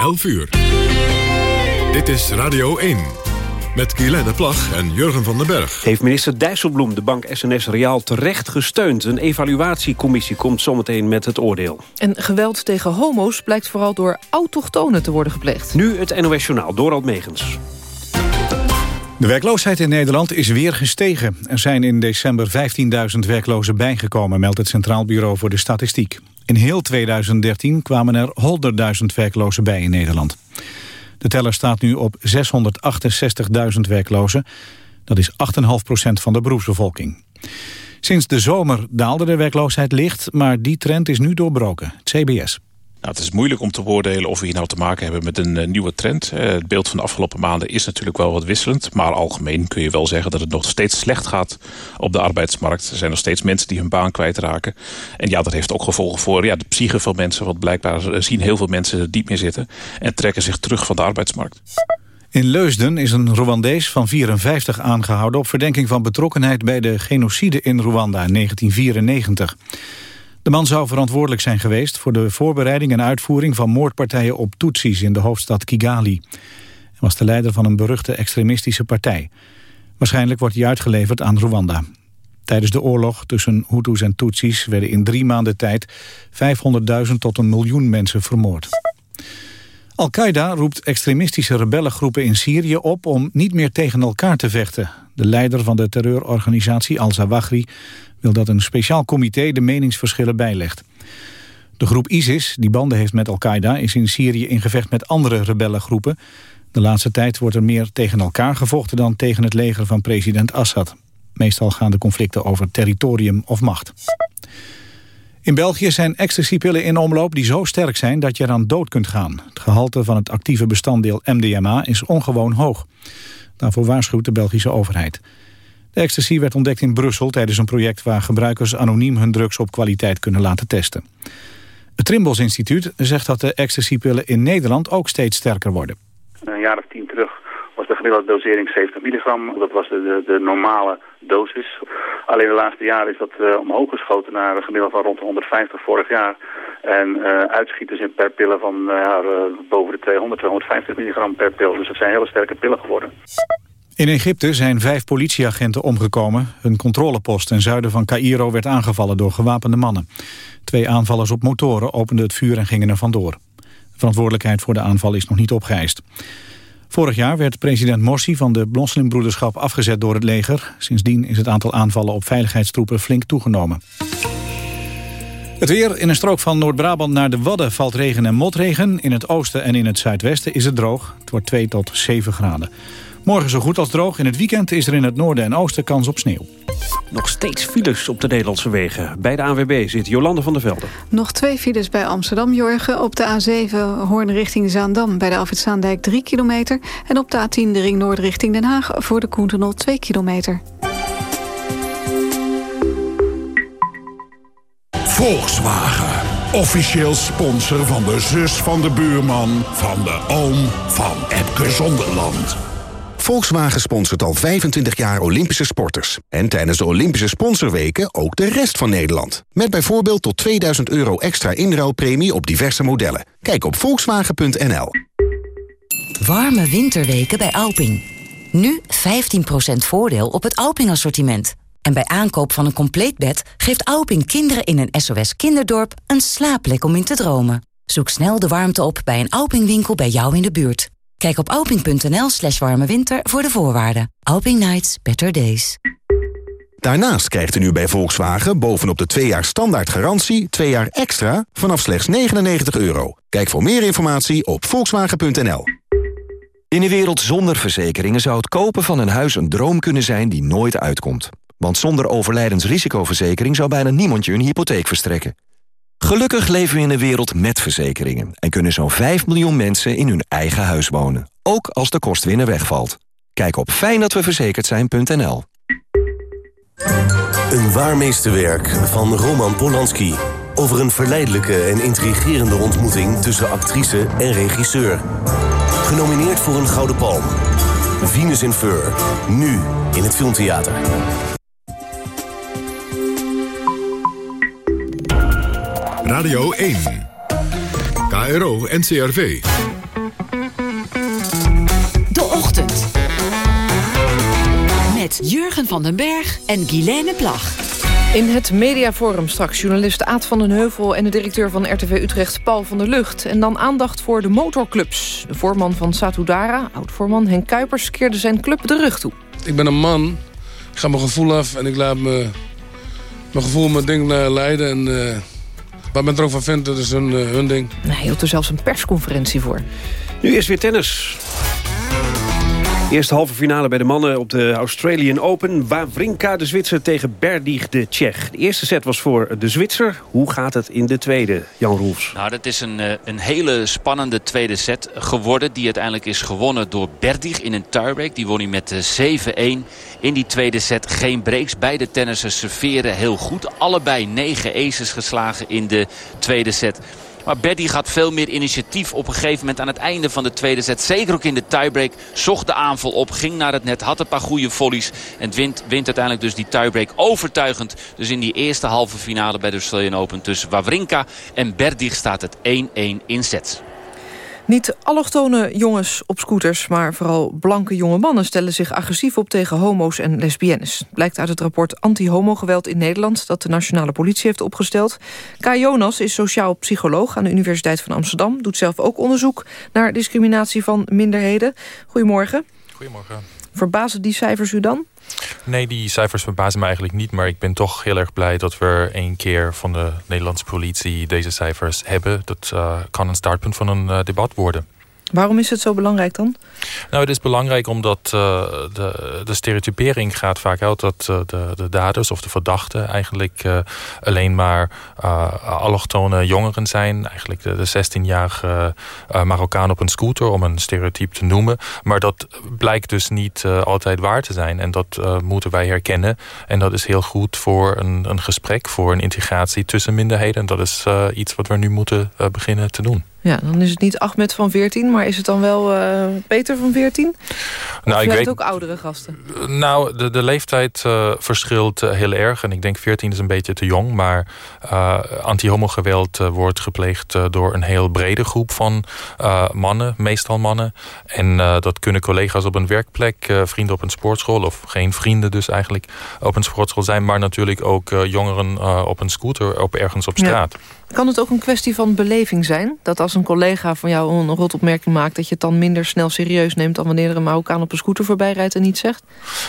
11 uur. Dit is Radio 1. Met Guylaine Plag en Jurgen van den Berg. Heeft minister Dijsselbloem de bank SNS Reaal terecht gesteund? Een evaluatiecommissie komt zometeen met het oordeel. En geweld tegen homo's blijkt vooral door autochtonen te worden gepleegd. Nu het NOS Journaal, Dorald Megens. De werkloosheid in Nederland is weer gestegen. Er zijn in december 15.000 werklozen bijgekomen, meldt het Centraal Bureau voor de Statistiek. In heel 2013 kwamen er 100.000 werklozen bij in Nederland. De teller staat nu op 668.000 werklozen. Dat is 8,5% van de beroepsbevolking. Sinds de zomer daalde de werkloosheid licht, maar die trend is nu doorbroken. Het CBS. Nou, het is moeilijk om te beoordelen of we hier nou te maken hebben met een uh, nieuwe trend. Het beeld van de afgelopen maanden is natuurlijk wel wat wisselend. Maar algemeen kun je wel zeggen dat het nog steeds slecht gaat op de arbeidsmarkt. Er zijn nog steeds mensen die hun baan kwijtraken. En ja, dat heeft ook gevolgen voor ja, de psyche van mensen. Want blijkbaar zien heel veel mensen er diep meer zitten. En trekken zich terug van de arbeidsmarkt. In Leusden is een Rwandees van 54 aangehouden... op verdenking van betrokkenheid bij de genocide in Rwanda in 1994. De man zou verantwoordelijk zijn geweest voor de voorbereiding en uitvoering van moordpartijen op Tutsis in de hoofdstad Kigali. Hij was de leider van een beruchte extremistische partij. Waarschijnlijk wordt hij uitgeleverd aan Rwanda. Tijdens de oorlog tussen Hutus en Tutsis werden in drie maanden tijd 500.000 tot een miljoen mensen vermoord. Al-Qaeda roept extremistische rebellengroepen in Syrië op om niet meer tegen elkaar te vechten. De leider van de terreurorganisatie Al-Zawahri wil dat een speciaal comité de meningsverschillen bijlegt. De groep ISIS, die banden heeft met Al-Qaeda, is in Syrië in gevecht met andere rebellengroepen. De laatste tijd wordt er meer tegen elkaar gevochten dan tegen het leger van president Assad. Meestal gaan de conflicten over territorium of macht. In België zijn ecstasypillen in omloop die zo sterk zijn dat je eraan dood kunt gaan. Het gehalte van het actieve bestanddeel MDMA is ongewoon hoog. Daarvoor waarschuwt de Belgische overheid. De ecstasy werd ontdekt in Brussel tijdens een project waar gebruikers anoniem hun drugs op kwaliteit kunnen laten testen. Het Trimbos Instituut zegt dat de ecstasypillen in Nederland ook steeds sterker worden. Een jaar of tien terug de gemiddelde dosering 70 milligram. Dat was de, de, normale dosis. Alleen de laatste jaren is dat uh, omhoog geschoten naar een gemiddelde van rond de 150 vorig jaar. En uh, uitschieters in per pillen van ja, boven de 200, 250 milligram per pil. Dus het zijn hele sterke pillen geworden. In Egypte zijn vijf politieagenten omgekomen. Hun controlepost ten zuiden van Cairo werd aangevallen door gewapende mannen. Twee aanvallers op motoren openden het vuur en gingen er vandoor. De verantwoordelijkheid voor de aanval is nog niet opgeëist. Vorig jaar werd president Morsi van de moslimbroederschap afgezet door het leger. Sindsdien is het aantal aanvallen op veiligheidstroepen flink toegenomen. Het weer in een strook van Noord-Brabant naar de Wadden valt regen en motregen. In het oosten en in het zuidwesten is het droog. Het wordt 2 tot 7 graden. Morgen zo goed als droog. In het weekend is er in het noorden en oosten kans op sneeuw. Nog steeds files op de Nederlandse wegen. Bij de ANWB zit Jolande van der Velde. Nog twee files bij Amsterdam, Jorgen. Op de A7 Hoorn richting Zaandam bij de Afritzaandijk 3 kilometer. En op de A10 de Ring Noord richting Den Haag voor de Koentunnel 2 kilometer. Volkswagen. Officieel sponsor van de zus van de buurman... van de oom van Epke Zonderland. Volkswagen sponsort al 25 jaar Olympische sporters. En tijdens de Olympische sponsorweken ook de rest van Nederland. Met bijvoorbeeld tot 2000 euro extra inruilpremie op diverse modellen. Kijk op volkswagen.nl. Warme winterweken bij Alping. Nu 15% voordeel op het Alping-assortiment. En bij aankoop van een compleet bed geeft Alping kinderen in een SOS kinderdorp een slaapplek om in te dromen. Zoek snel de warmte op bij een Alping-winkel bij jou in de buurt. Kijk op alping.nl slash warme winter voor de voorwaarden. Alping Nights, better days. Daarnaast krijgt u nu bij Volkswagen bovenop de 2 jaar standaard garantie... 2 jaar extra vanaf slechts 99 euro. Kijk voor meer informatie op volkswagen.nl. In een wereld zonder verzekeringen zou het kopen van een huis een droom kunnen zijn die nooit uitkomt. Want zonder overlijdensrisicoverzekering zou bijna niemand je een hypotheek verstrekken. Gelukkig leven we in een wereld met verzekeringen... en kunnen zo'n 5 miljoen mensen in hun eigen huis wonen. Ook als de kostwinner wegvalt. Kijk op fijndatweverzekerd zijn.nl Een waarmeesterwerk van Roman Polanski. Over een verleidelijke en intrigerende ontmoeting... tussen actrice en regisseur. Genomineerd voor een Gouden Palm. Venus in Fur. Nu in het Filmtheater. Radio 1. KRO NCRV. De Ochtend. Met Jurgen van den Berg en Guilaine Plag. In het mediaforum straks journalist Aad van den Heuvel... en de directeur van RTV Utrecht, Paul van der Lucht. En dan aandacht voor de motorclubs. De voorman van Satudara, oud-voorman Henk Kuipers... keerde zijn club de rug toe. Ik ben een man, ik ga mijn gevoel af en ik laat me, mijn gevoel mijn ding leiden... en eh, wat men er ook van vindt, dat is hun, uh, hun ding. Hij hield er zelfs een persconferentie voor. Nu is weer tennis. Eerste halve finale bij de mannen op de Australian Open. Wawrinka, de Zwitser, tegen Berdig, de Tsjech. De eerste set was voor de Zwitser. Hoe gaat het in de tweede, Jan Roels? Nou, dat is een, eh, een hele spannende tweede set geworden... die uiteindelijk is gewonnen door Berdig in een tiebreak. Die won hij met 7-1 in die tweede set. Geen breaks. Beide tennissers serveren heel goed. Allebei negen aces geslagen in de tweede set. Maar Berdy gaat veel meer initiatief op een gegeven moment aan het einde van de tweede set. Zeker ook in de tiebreak. Zocht de aanval op, ging naar het net, had een paar goede volleys. En wint, wint uiteindelijk dus die tiebreak overtuigend. Dus in die eerste halve finale bij de Australian Open tussen Wawrinka en Berdig staat het 1-1 in sets. Niet allochtone jongens op scooters, maar vooral blanke jonge mannen... stellen zich agressief op tegen homo's en lesbiennes. Blijkt uit het rapport Anti-Homo-geweld in Nederland... dat de nationale politie heeft opgesteld. K. Jonas is sociaal psycholoog aan de Universiteit van Amsterdam. Doet zelf ook onderzoek naar discriminatie van minderheden. Goedemorgen. Goedemorgen. Verbazen die cijfers u dan? Nee, die cijfers verbazen me eigenlijk niet. Maar ik ben toch heel erg blij dat we één keer van de Nederlandse politie deze cijfers hebben. Dat uh, kan een startpunt van een uh, debat worden. Waarom is het zo belangrijk dan? Nou, het is belangrijk omdat uh, de, de stereotypering gaat vaak uit... dat uh, de, de daders of de verdachten eigenlijk uh, alleen maar allochtone jongeren zijn. Eigenlijk de, de 16-jarige Marokkaan op een scooter, om een stereotype te noemen. Maar dat blijkt dus niet altijd waar te zijn. En dat moeten wij herkennen. En dat is heel goed voor een, een gesprek, voor een integratie tussen minderheden. En dat is iets wat we nu moeten beginnen te doen. Ja, dan is het niet Ahmed van 14, maar is het dan wel uh, Peter van 14? Nou, ik weet ook oudere gasten? Nou, de, de leeftijd uh, verschilt uh, heel erg. En ik denk 14 is een beetje te jong. Maar anti-homo-geweld wordt gepleegd door een heel brede groep van mannen. Meestal mannen. En dat kunnen collega's op een werkplek, vrienden op een sportschool... of geen vrienden dus eigenlijk op een sportschool zijn. Maar natuurlijk ook jongeren op een scooter op ergens op straat. Ja. Kan het ook een kwestie van beleving zijn? Dat als een collega van jou een rotopmerking maakt... dat je het dan minder snel serieus neemt... dan wanneer er een Marokkaan op een scooter voorbij rijdt en niet zegt?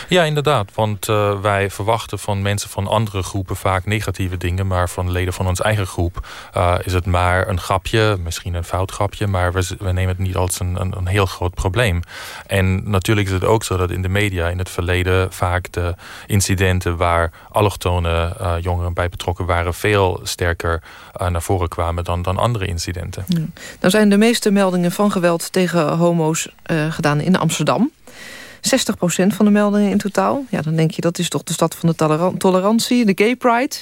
Ja, inderdaad. Want uh, wij verwachten van mensen van andere groepen... vaak negatieve dingen, maar van leden van ons eigen groep... Uh, is het maar een grapje, misschien een fout grapje... maar we, we nemen het niet als een, een, een, heel groot probleem. En natuurlijk is het ook zo dat in de media in het verleden... vaak de incidenten waar allochtone uh, jongeren bij betrokken waren... veel sterker naar voren kwamen dan, dan andere incidenten. Ja. Nou zijn de meeste meldingen van geweld tegen homo's uh, gedaan in Amsterdam. 60% van de meldingen in totaal. Ja, dan denk je dat is toch de stad van de tolerantie, de gay pride.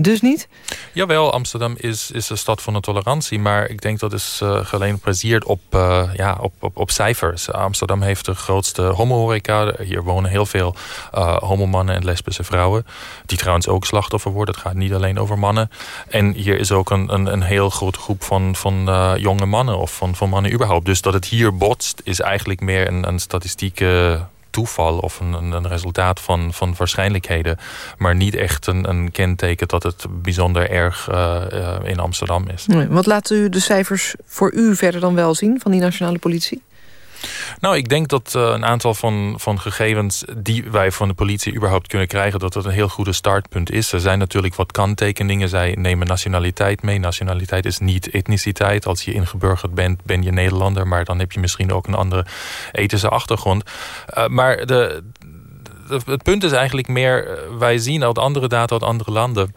Dus niet? Jawel, Amsterdam is, is een stad van de tolerantie. Maar ik denk dat is uh, gebaseerd op, uh, ja, op, op, op cijfers. Amsterdam heeft de grootste homohoreca. Hier wonen heel veel uh, homomannen en lesbische vrouwen. Die trouwens ook slachtoffer worden. Het gaat niet alleen over mannen. En hier is ook een, een, een heel grote groep van, van jonge mannen. Of van, van mannen überhaupt. Dus dat het hier botst is eigenlijk meer een, een statistieke toeval of een, een resultaat van, van waarschijnlijkheden. Maar niet echt een, een kenteken dat het bijzonder erg uh, uh, in Amsterdam is. Nee, wat laten u de cijfers voor u verder dan wel zien van die nationale politie? Nou, ik denk dat uh, een aantal van, van gegevens die wij van de politie überhaupt kunnen krijgen, dat dat een heel goede startpunt is. Er zijn natuurlijk wat kanttekeningen. Zij nemen nationaliteit mee. Nationaliteit is niet etniciteit. Als je ingeburgerd bent, ben je Nederlander, maar dan heb je misschien ook een andere ethische achtergrond. Uh, maar de, het punt is eigenlijk meer, uh, wij zien uit andere data uit andere landen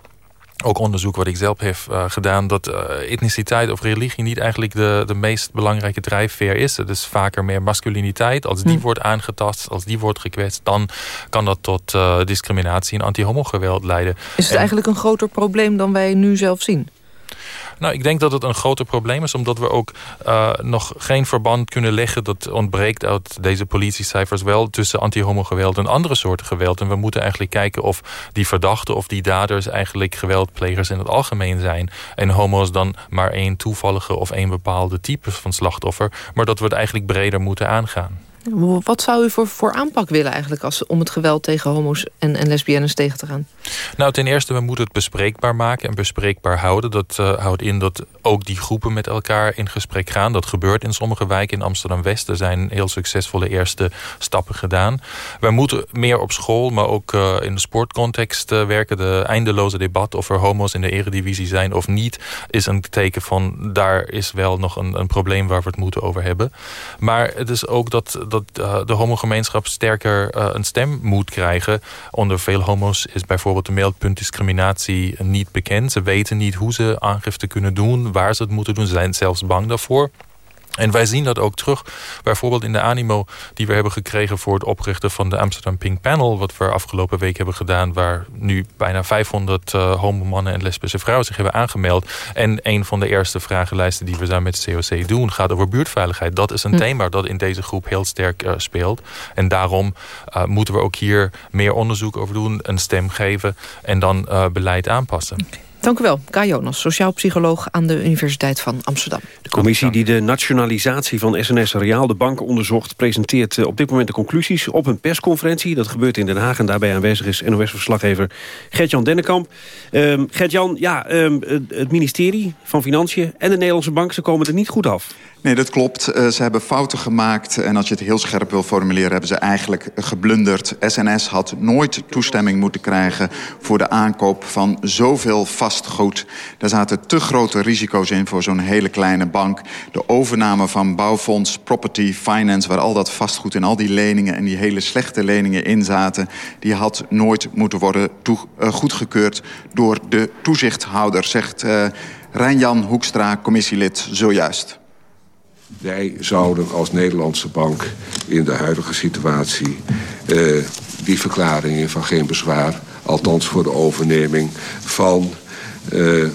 ook onderzoek wat ik zelf heb uh, gedaan... dat uh, etniciteit of religie niet eigenlijk de, de meest belangrijke drijfveer is. Het is vaker meer masculiniteit. Als die hm. wordt aangetast, als die wordt gekwetst... dan kan dat tot uh, discriminatie en anti-homo-geweld leiden. Is het en, eigenlijk een groter probleem dan wij nu zelf zien? Nou, ik denk dat het een groter probleem is... omdat we ook uh, nog geen verband kunnen leggen... dat ontbreekt uit deze politiecijfers wel... tussen anti-homo-geweld en andere soorten geweld. En we moeten eigenlijk kijken of die verdachten of die daders... eigenlijk geweldplegers in het algemeen zijn. En homo's dan maar één toevallige of één bepaalde type van slachtoffer. Maar dat we het eigenlijk breder moeten aangaan. Wat zou u voor, voor aanpak willen eigenlijk als, om het geweld tegen homo's en, en lesbiennes tegen te gaan? Nou, ten eerste, we moeten het bespreekbaar maken en bespreekbaar houden. Dat uh, houdt in dat ook die groepen met elkaar in gesprek gaan. Dat gebeurt in sommige wijken in Amsterdam-West. Er zijn heel succesvolle eerste stappen gedaan. Wij moeten meer op school, maar ook uh, in de sportcontext uh, werken. De eindeloze debat of er homo's in de eredivisie zijn of niet... is een teken van, daar is wel nog een, een probleem waar we het moeten over hebben. Maar het is ook dat dat uh, de homogemeenschap sterker uh, een stem moet krijgen. Onder veel homo's is bijvoorbeeld de meldpunt discriminatie niet bekend. Ze weten niet hoe ze aangifte kunnen doen, waar ze het moeten doen. Ze zijn zelfs bang daarvoor. En wij zien dat ook terug, bijvoorbeeld in de animo die we hebben gekregen voor het oprichten van de Amsterdam Pink Panel, wat we afgelopen week hebben gedaan, waar nu bijna 500 uh, homomannen en lesbische vrouwen zich hebben aangemeld. En een van de eerste vragenlijsten die we daar met de COC doen gaat over buurtveiligheid. Dat is een hm. thema dat in deze groep heel sterk uh, speelt. En daarom uh, moeten we ook hier meer onderzoek over doen, een stem geven en dan beleid aanpassen. Okay. Dank u wel, Kai Jonas, sociaal psycholoog aan de Universiteit van Amsterdam. De commissie die de nationalisatie van SNS Reaal de banken onderzocht... presenteert eh, op dit moment de conclusies op een persconferentie. Dat gebeurt in Den Haag en daarbij aanwezig is NOS-verslaggever Gert-Jan Dennekamp. Um, Gert-Jan, ja, um, het ministerie van Financiën en de Nederlandse bank... ze komen er niet goed af. Nee, dat klopt. Uh, ze hebben fouten gemaakt. En als je het heel scherp wil formuleren... hebben ze eigenlijk geblunderd. SNS had nooit toestemming moeten krijgen... voor de aankoop van zoveel vastgoed. Daar zaten te grote risico's in voor zo'n hele kleine bank. De overname van bouwfonds, property, finance... waar al dat vastgoed en al die leningen... en die hele slechte leningen in zaten... die had nooit moeten worden uh, goedgekeurd... door de toezichthouder, zegt uh, Rijn-Jan Hoekstra, commissielid, zojuist. Wij zouden als Nederlandse bank in de huidige situatie... Uh, die verklaringen van geen bezwaar... althans voor de overneming van uh,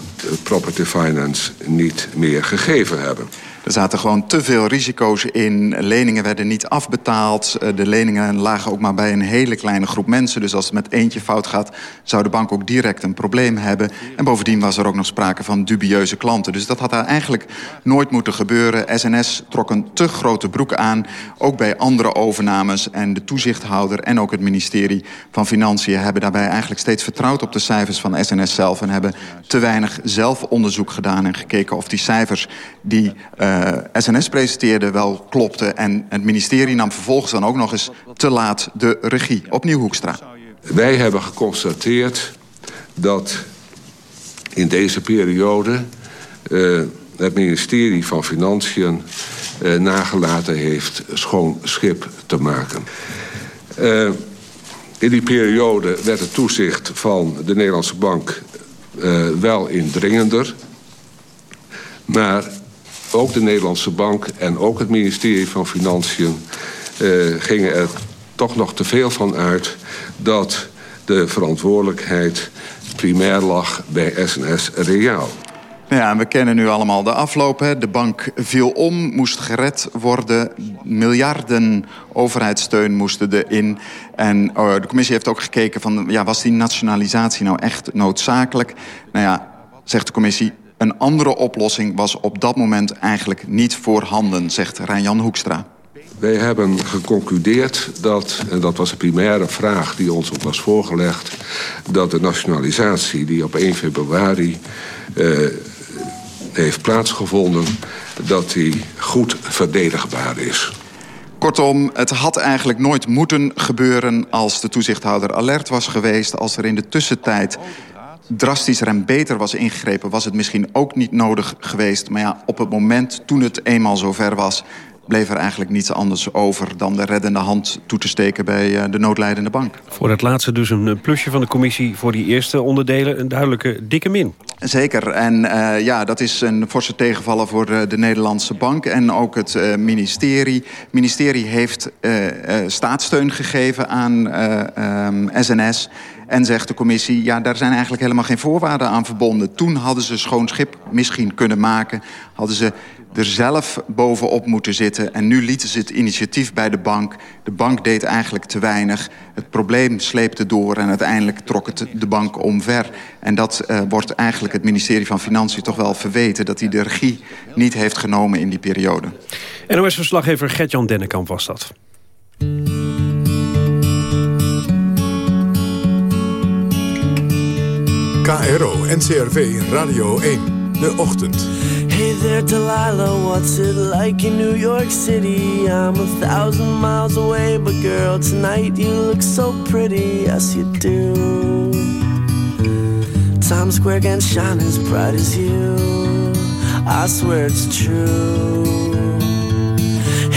property finance niet meer gegeven hebben. Er zaten gewoon te veel risico's in. Leningen werden niet afbetaald. Eh, de leningen lagen ook maar bij een hele kleine groep mensen. Dus als het met eentje fout gaat, zou de bank ook direct een probleem hebben. En bovendien was er ook nog sprake van dubieuze klanten. Dus dat had daar eigenlijk nooit moeten gebeuren. SNS trok een te grote broek aan. Ook bij andere overnames. En de toezichthouder en ook het ministerie van Financiën... hebben daarbij eigenlijk steeds vertrouwd op de cijfers van SNS zelf... en hebben te weinig zelfonderzoek gedaan en gekeken of die cijfers... die uh, SNS presenteerde wel klopte. En het ministerie nam vervolgens dan ook nog eens te laat de regie. Opnieuw Hoekstra. Wij hebben geconstateerd dat in deze periode... Uh, het ministerie van Financiën uh, nagelaten heeft schoon schip te maken. In die periode werd het toezicht van de Nederlandse bank wel indringender. Maar ook de Nederlandse Bank en ook het ministerie van Financiën... Uh, gingen er toch nog te veel van uit dat de verantwoordelijkheid primair lag bij SNS Reaal. Ja, en we kennen nu allemaal de afloop. Hè. De bank viel om, moest gered worden. Miljarden overheidssteun moesten erin. En uh, de commissie heeft ook gekeken van... Ja, was die nationalisatie nou echt noodzakelijk? Nou ja, zegt de commissie... Een andere oplossing was op dat moment eigenlijk niet voorhanden, zegt Rijn-Jan Hoekstra. Wij hebben geconcludeerd dat, en dat was een primaire vraag die ons ook was voorgelegd... dat de nationalisatie die op 1 februari uh, heeft plaatsgevonden... dat die goed verdedigbaar is. Kortom, het had eigenlijk nooit moeten gebeuren als de toezichthouder alert was geweest... als er in de tussentijd drastischer en beter was ingegrepen... was het misschien ook niet nodig geweest. Maar ja, op het moment toen het eenmaal zover was bleef er eigenlijk niets anders over dan de reddende hand toe te steken bij eh, de noodlijdende bank. Voor het laatste dus een plusje van de commissie voor die eerste onderdelen een duidelijke dikke min. Zeker. En uh, ja, dat is een forse tegenvaller voor de, de Nederlandse bank en ook het uh, ministerie. Het ministerie heeft staatssteun gegeven aan SNS. En zegt de commissie, ja, daar zijn eigenlijk helemaal geen voorwaarden aan verbonden. Toen hadden ze schoon schip misschien kunnen maken. Hadden ze er zelf bovenop moeten zitten. En nu lieten ze het initiatief bij de bank. De bank deed eigenlijk te weinig. Het probleem sleepte door en uiteindelijk trok het de bank omver. En dat uh, wordt eigenlijk het ministerie van Financiën toch wel verweten... dat hij de regie niet heeft genomen in die periode. NOS-verslaggever Gert-Jan Dennekamp was dat. KRO NCRV Radio 1. De Ochtend. Hey there, Delilah, what's it like in New York City? I'm a thousand miles away, but girl, tonight you look so pretty, yes you do. Times Square can shine as bright as you, I swear it's true.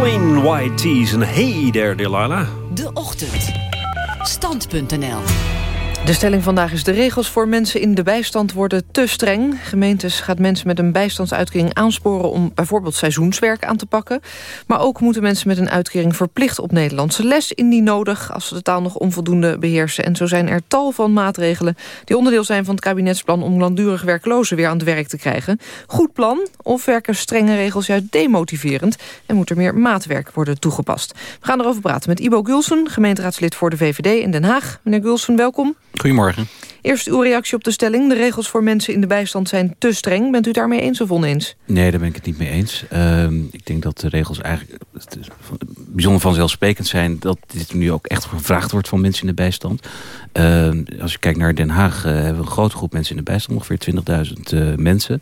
Plain Tees en Hey There Delilah. De Ochtend. Stand.nl De stelling vandaag is de regels voor mensen in de bijstand worden te streng. Gemeentes gaat mensen met een bijstandsuitkering aansporen... om bijvoorbeeld seizoenswerk aan te pakken. Maar ook moeten mensen met een uitkering verplicht op Nederlandse les... indien nodig, als ze de taal nog onvoldoende beheersen. En zo zijn er tal van maatregelen die onderdeel zijn van het kabinetsplan... om langdurig werklozen weer aan het werk te krijgen. Goed plan, of werken strenge regels juist demotiverend... en moet er meer maatwerk worden toegepast. We gaan erover praten met Ibo Gulsen, gemeenteraadslid voor de VVD in Den Haag. Meneer Gulsen, welkom. Goedemorgen. Eerst uw reactie op de stelling. De regels voor mensen in de bijstand zijn te streng. Bent u daarmee eens of oneens? Nee, daar ben ik het niet mee eens. Uh, ik denk dat de regels eigenlijk bijzonder vanzelfsprekend zijn... dat dit nu ook echt gevraagd wordt van mensen in de bijstand. Uh, als je kijkt naar Den Haag uh, hebben we een grote groep mensen in de bijstand. Ongeveer 20.000 mensen.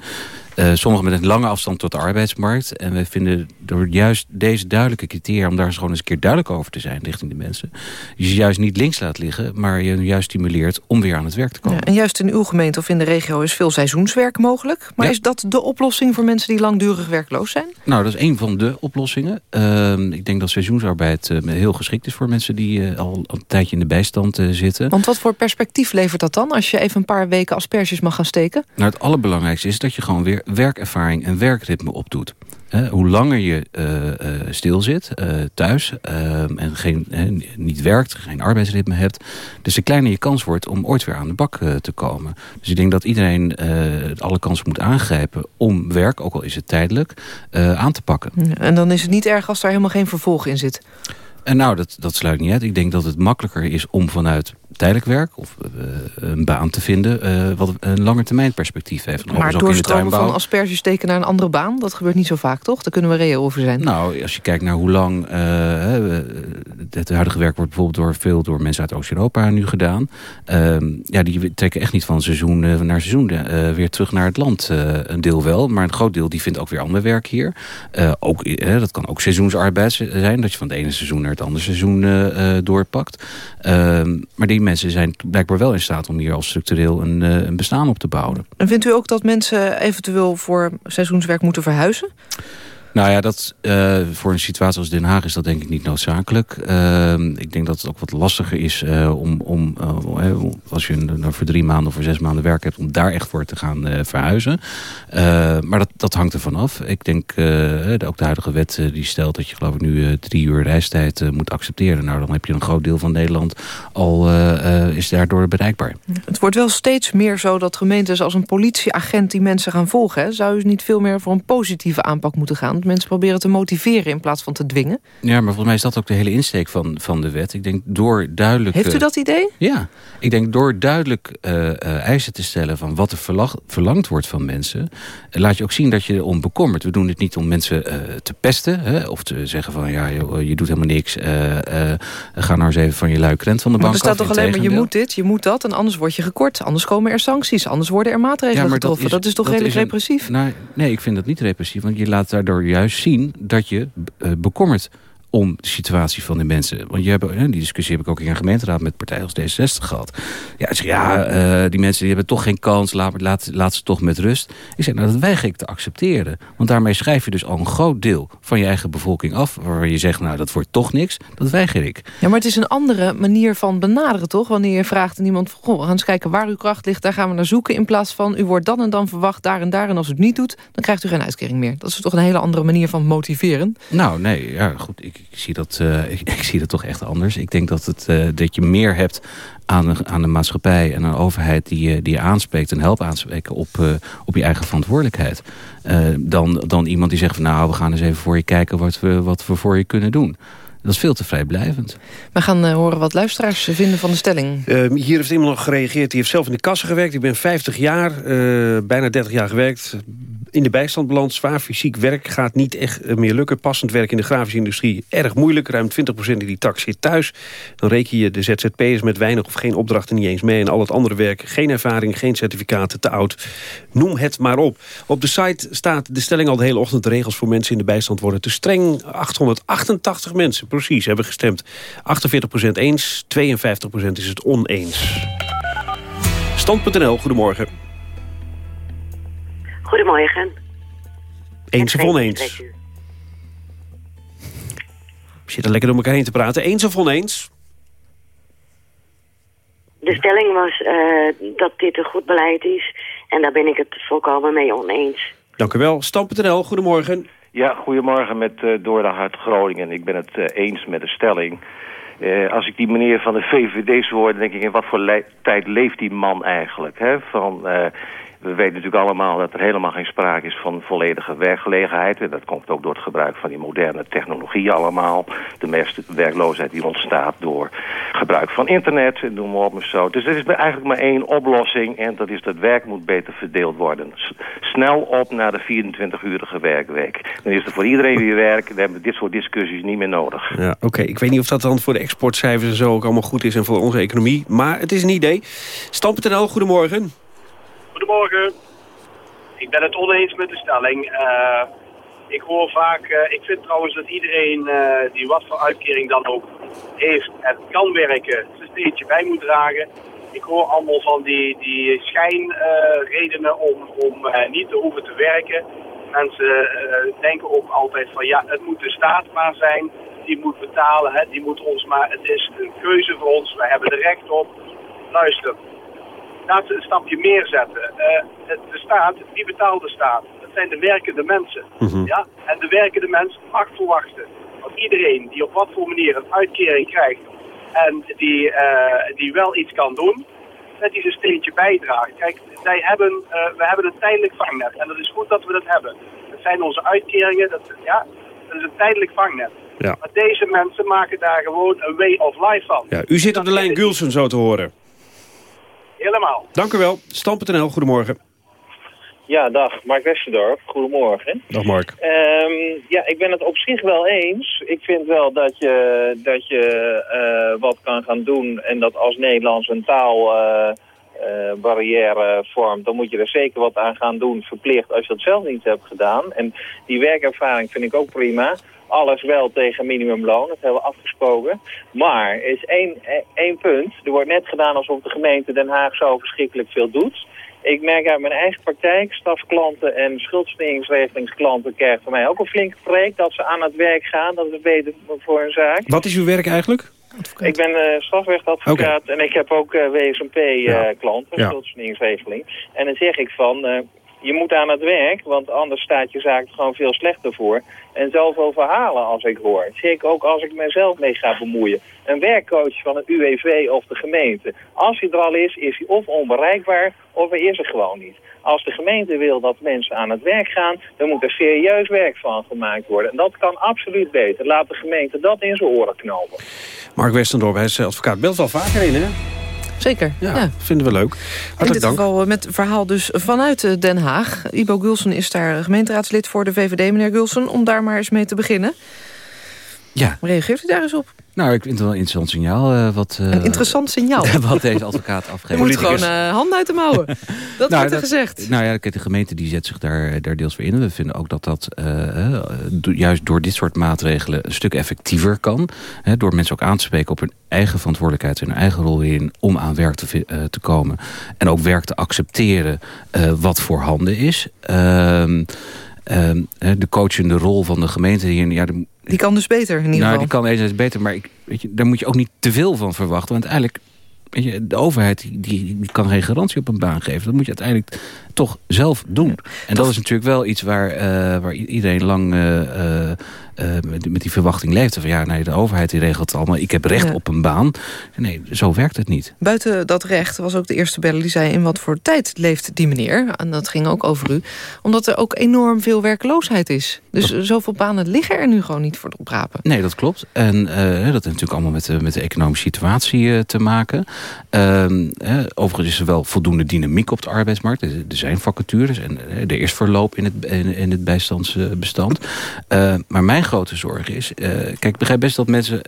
Uh, sommigen met een lange afstand tot de arbeidsmarkt. En we vinden door juist deze duidelijke criteria... om daar eens gewoon eens een keer duidelijk over te zijn richting de mensen... je ze juist niet links laat liggen... maar je juist stimuleert om weer aan het werk te komen. Ja, en juist in uw gemeente of in de regio is veel seizoenswerk mogelijk. Maar is dat de oplossing voor mensen die langdurig werkloos zijn? Nou, dat is een van de oplossingen. Uh, ik denk dat seizoensarbeid uh, heel geschikt is voor mensen... die uh, al een tijdje in de bijstand zitten. Want wat voor perspectief levert dat dan... als je even een paar weken asperges mag gaan steken? Nou, het allerbelangrijkste is dat je gewoon weer werkervaring en werkritme opdoet. Hoe langer je uh, uh, stil zit thuis en geen, niet werkt, geen arbeidsritme hebt... dus de kleiner je kans wordt om ooit weer aan de bak te komen. Dus ik denk dat iedereen alle kansen moet aangrijpen om werk, ook al is het tijdelijk, aan te pakken. En dan is het niet erg als daar helemaal geen vervolg in zit? En nou, dat, dat sluit niet uit. Ik denk dat het makkelijker is om vanuit tijdelijk werk of uh, een baan te vinden... Uh, wat een lange perspectief heeft. Maar doorstromen van asperges steken naar een andere baan... dat gebeurt niet zo vaak, toch? Daar kunnen we reëel over zijn. Nou, als je kijkt naar hoe lang... Uh, het huidige werk wordt bijvoorbeeld door veel door mensen uit Oost-Europa nu gedaan. Ehm, ja, die trekken echt niet van seizoen naar seizoen weer terug naar het land. een deel wel, maar een groot deel die vindt ook weer ander werk hier. ook, dat kan ook seizoensarbeid zijn, dat je van het ene seizoen naar het andere seizoen doorpakt. Ehm, maar die mensen zijn blijkbaar wel in staat om hier al structureel een, eh, een bestaan op te bouwen. En vindt u ook dat mensen eventueel voor seizoenswerk moeten verhuizen? Nou ja, dat, uh, voor een situatie als Den Haag is dat denk ik niet noodzakelijk. Uh, ik denk dat het ook wat lastiger is uh, om, om als je voor drie maanden of voor zes maanden werk hebt... om daar echt voor te gaan verhuizen. maar dat, dat hangt er vanaf. Ik denk, ook de huidige wet die stelt dat je geloof ik nu drie uur reistijd moet accepteren. Nou, dan heb je een groot deel van Nederland al is daardoor bereikbaar. Het wordt wel steeds meer zo dat gemeentes als een politieagent die mensen gaan volgen. Zou je niet veel meer voor een positieve aanpak moeten gaan? Mensen proberen te motiveren in plaats van te dwingen. Ja, maar volgens mij is dat ook de hele insteek van, van de wet. Ik denk door duidelijk... Heeft u dat idee? Ja, ik denk door duidelijk uh, uh, eisen te stellen van wat er verlangd wordt van mensen... laat je ook zien dat je erom bekommert. We doen dit niet om mensen te pesten hè, of te zeggen van ja, je, je doet helemaal niks. ga nou eens even van je luik rent van de bank Maar er staat toch alleen maar je moet dit, je moet dat en anders word je gekort. Anders komen er sancties, anders worden er maatregelen ja, getroffen. Dat is, dat is toch redelijk repressief? Nou, nee, ik vind dat niet repressief, want je laat daardoor juist zien dat je uh, bekommert om de situatie van de mensen. Want je hebt, die discussie heb ik ook in een gemeenteraad met partijen als D66 gehad. Ja, zeg, ja uh, die mensen die hebben toch geen kans, laat, laat, laat ze toch met rust. Ik zeg, nou dat weiger ik te accepteren. Want daarmee schrijf je dus al een groot deel van je eigen bevolking af... waar je zegt, nou dat wordt toch niks, dat weiger ik. Ja, maar het is een andere manier van benaderen, toch? Wanneer je vraagt aan iemand, goh, we gaan eens kijken waar uw kracht ligt... daar gaan we naar zoeken, in plaats van u wordt dan en dan verwacht daar en daar... en als u het niet doet, dan krijgt u geen uitkering meer. Dat is toch een hele andere manier van motiveren? Nou, nee, ja, goed, ik, ik zie dat, uh, ik, zie dat toch echt anders. Ik denk dat, het, uh, dat je meer hebt aan de, aan de maatschappij en een overheid die je, die je aanspreekt en helpt aanspreken op, op je eigen verantwoordelijkheid. dan, dan iemand die zegt van nou we gaan eens even voor je kijken wat we, wat we voor je kunnen doen. Dat is veel te vrijblijvend. We gaan uh, horen wat luisteraars vinden van de stelling. Uh, hier heeft iemand nog gereageerd. Die heeft zelf in de kassen gewerkt. Ik ben 50 jaar, uh, bijna 30 jaar gewerkt. In de bijstand beland. Zwaar fysiek werk gaat niet echt meer lukken. Passend werk in de grafische industrie erg moeilijk. Ruim 20% in die tak zit thuis. Dan reken je de ZZP'ers met weinig of geen opdrachten niet eens mee. En al het andere werk, geen ervaring, geen certificaten, te oud. Noem het maar op. Op de site staat de stelling al de hele ochtend. De regels voor mensen in de bijstand worden te streng. 888 mensen precies hebben gestemd. 48% eens, 52% is het oneens. Stand.nl, goedemorgen. Goedemorgen. Eens of oneens? We zitten lekker door elkaar heen te praten. Eens of oneens? De stelling was uh, dat dit een goed beleid is. En daar ben ik het volkomen mee oneens. Dank u wel. Stand.nl, goedemorgen. Ja, goedemorgen met uh, Doorda Hart Groningen. Ik ben het uh, eens met de stelling. Uh, als ik die meneer van de VVD hoor, denk ik... in wat voor tijd leeft die man eigenlijk? Hè? Van, we weten natuurlijk allemaal dat er helemaal geen sprake is van volledige werkgelegenheid. En dat komt ook door het gebruik van die moderne technologie allemaal. De meeste werkloosheid die ontstaat door gebruik van internet, noem maar op en zo. Dus er is eigenlijk maar één oplossing en dat is dat werk moet beter verdeeld worden. snel op naar de 24-urige werkweek. Dan is er voor iedereen weer werk. Dan hebben we dit soort discussies niet meer nodig. Ja, Oké, ik weet niet of dat dan voor de exportcijfers en zo ook allemaal goed is en voor onze economie. Maar het is een idee. Stam.nl, goedemorgen. Goedemorgen. ik ben het oneens met de stelling. Uh, ik hoor vaak, uh, ik vind trouwens dat iedereen uh, die wat voor uitkering dan ook heeft en kan werken, zijn steentje bij moet dragen. Ik hoor allemaal van die, die schijnredenen om, om niet te hoeven te werken. Mensen denken ook altijd van ja, het moet de staat maar zijn, die moet betalen, hè, die moet ons maar, het is een keuze voor ons, we hebben er recht op. Luister, laten we een stapje meer zetten. de staat, wie betaalt de staat? zijn de werkende mensen. Mhm. ja? En de werkende mens mag verwachten dat iedereen die op wat voor manier een uitkering krijgt en die, uh, die wel iets kan doen, dat hij zijn steentje bijdraagt. Kijk, wij hebben, uh, we hebben een tijdelijk vangnet en dat is goed dat we dat hebben. Dat zijn onze uitkeringen, dat, ja, dat is een tijdelijk vangnet. Ja. Maar deze mensen maken daar gewoon een way of life van. Ja, u zit op de lijn Gulsen zo te horen. Helemaal. Dank u wel. Stam.nl, goedemorgen. Ja, dag. Mark Westerdorp. Goedemorgen. Dag Mark. Um, ja, ik ben het op zich wel eens. Ik vind wel dat je, dat je uh, wat kan gaan doen en dat als Nederlands een taalbarrière uh, uh, vormt, dan moet je er zeker wat aan gaan doen, verplicht, als je dat zelf niet hebt gedaan. En die werkervaring vind ik ook prima. Alles wel tegen minimumloon, dat hebben we afgesproken. Maar er is één, één punt. Er wordt net gedaan alsof de gemeente Den Haag zo verschrikkelijk veel doet. Ik merk uit mijn eigen praktijk, stafklanten en schuldsperingsregelingsklanten krijgen van mij ook een flinke preek dat ze aan het werk gaan. Dat is beter voor hun zaak. Wat is uw werk eigenlijk? Ik ben uh, strafrechtadvocaat okay. en ik heb ook uh, WSMP-klanten, uh, ja. En dan zeg ik van, uh, je moet aan het werk, want anders staat je zaak gewoon veel slechter voor. En zoveel verhalen als ik hoor. Zeker ook als ik mezelf mee ga bemoeien. Een werkcoach van het UWV of de gemeente. Als hij er al is, is hij of onbereikbaar of hij is er gewoon niet. Als de gemeente wil dat mensen aan het werk gaan, dan moet er serieus werk van gemaakt worden. En dat kan absoluut beter. Laat de gemeente dat in zijn oren knopen. Mark Westendorp, hij is advocaat. Belt wel vaker in, hè? Zeker, ja, ja. vinden we leuk. Hartelijk In dit dank. geval met verhaal dus vanuit Den Haag. Ibo Gulsen is daar gemeenteraadslid voor de VVD, meneer Gulsen... om daar maar eens mee te beginnen. Ja. Reageert u daar eens op? Nou, ik vind het wel een interessant signaal. Uh, wat, uh, een interessant signaal? wat deze advocaat afgeeft. Je moet gewoon uh, handen uit de mouwen. Dat nou, wordt er gezegd. Nou ja, de gemeente die zet zich daar, daar deels voor in. We vinden ook dat dat juist door dit soort maatregelen een stuk effectiever kan. Hè, door mensen ook aan te spreken op hun eigen verantwoordelijkheid... en hun eigen rol in om aan werk te, te komen. En ook werk te accepteren wat voorhanden is. Ehm, de coachende rol van de gemeente hier... Ja, de, die kan dus beter in ieder nou, geval. die kan enerzijds beter, maar ik, weet je, daar moet je ook niet te veel van verwachten. Want eigenlijk, weet je, de overheid die, die kan geen garantie op een baan geven. Dat moet je uiteindelijk toch zelf doen. En dat is natuurlijk wel iets waar, uh, waar iedereen lang uh, uh, met, die verwachting leeft. Van ja, nee, de overheid die regelt het allemaal. Ik heb recht ja. op een baan. Nee, zo werkt het niet. Buiten dat recht was ook de eerste beller die zei... in wat voor tijd leeft die meneer? En dat ging ook over u. Omdat er ook enorm veel werkloosheid is. Dus dat... zoveel banen liggen er nu gewoon niet voor het oprapen. Nee, dat klopt. En dat heeft natuurlijk allemaal met de, met de economische situatie te maken. Ehm, overigens is er wel voldoende dynamiek op de arbeidsmarkt. Er zijn vacatures en er is verloop in het, in, in het bijstandsbestand. Uh, maar mijn grote zorg is... Uh, kijk, ik begrijp best dat mensen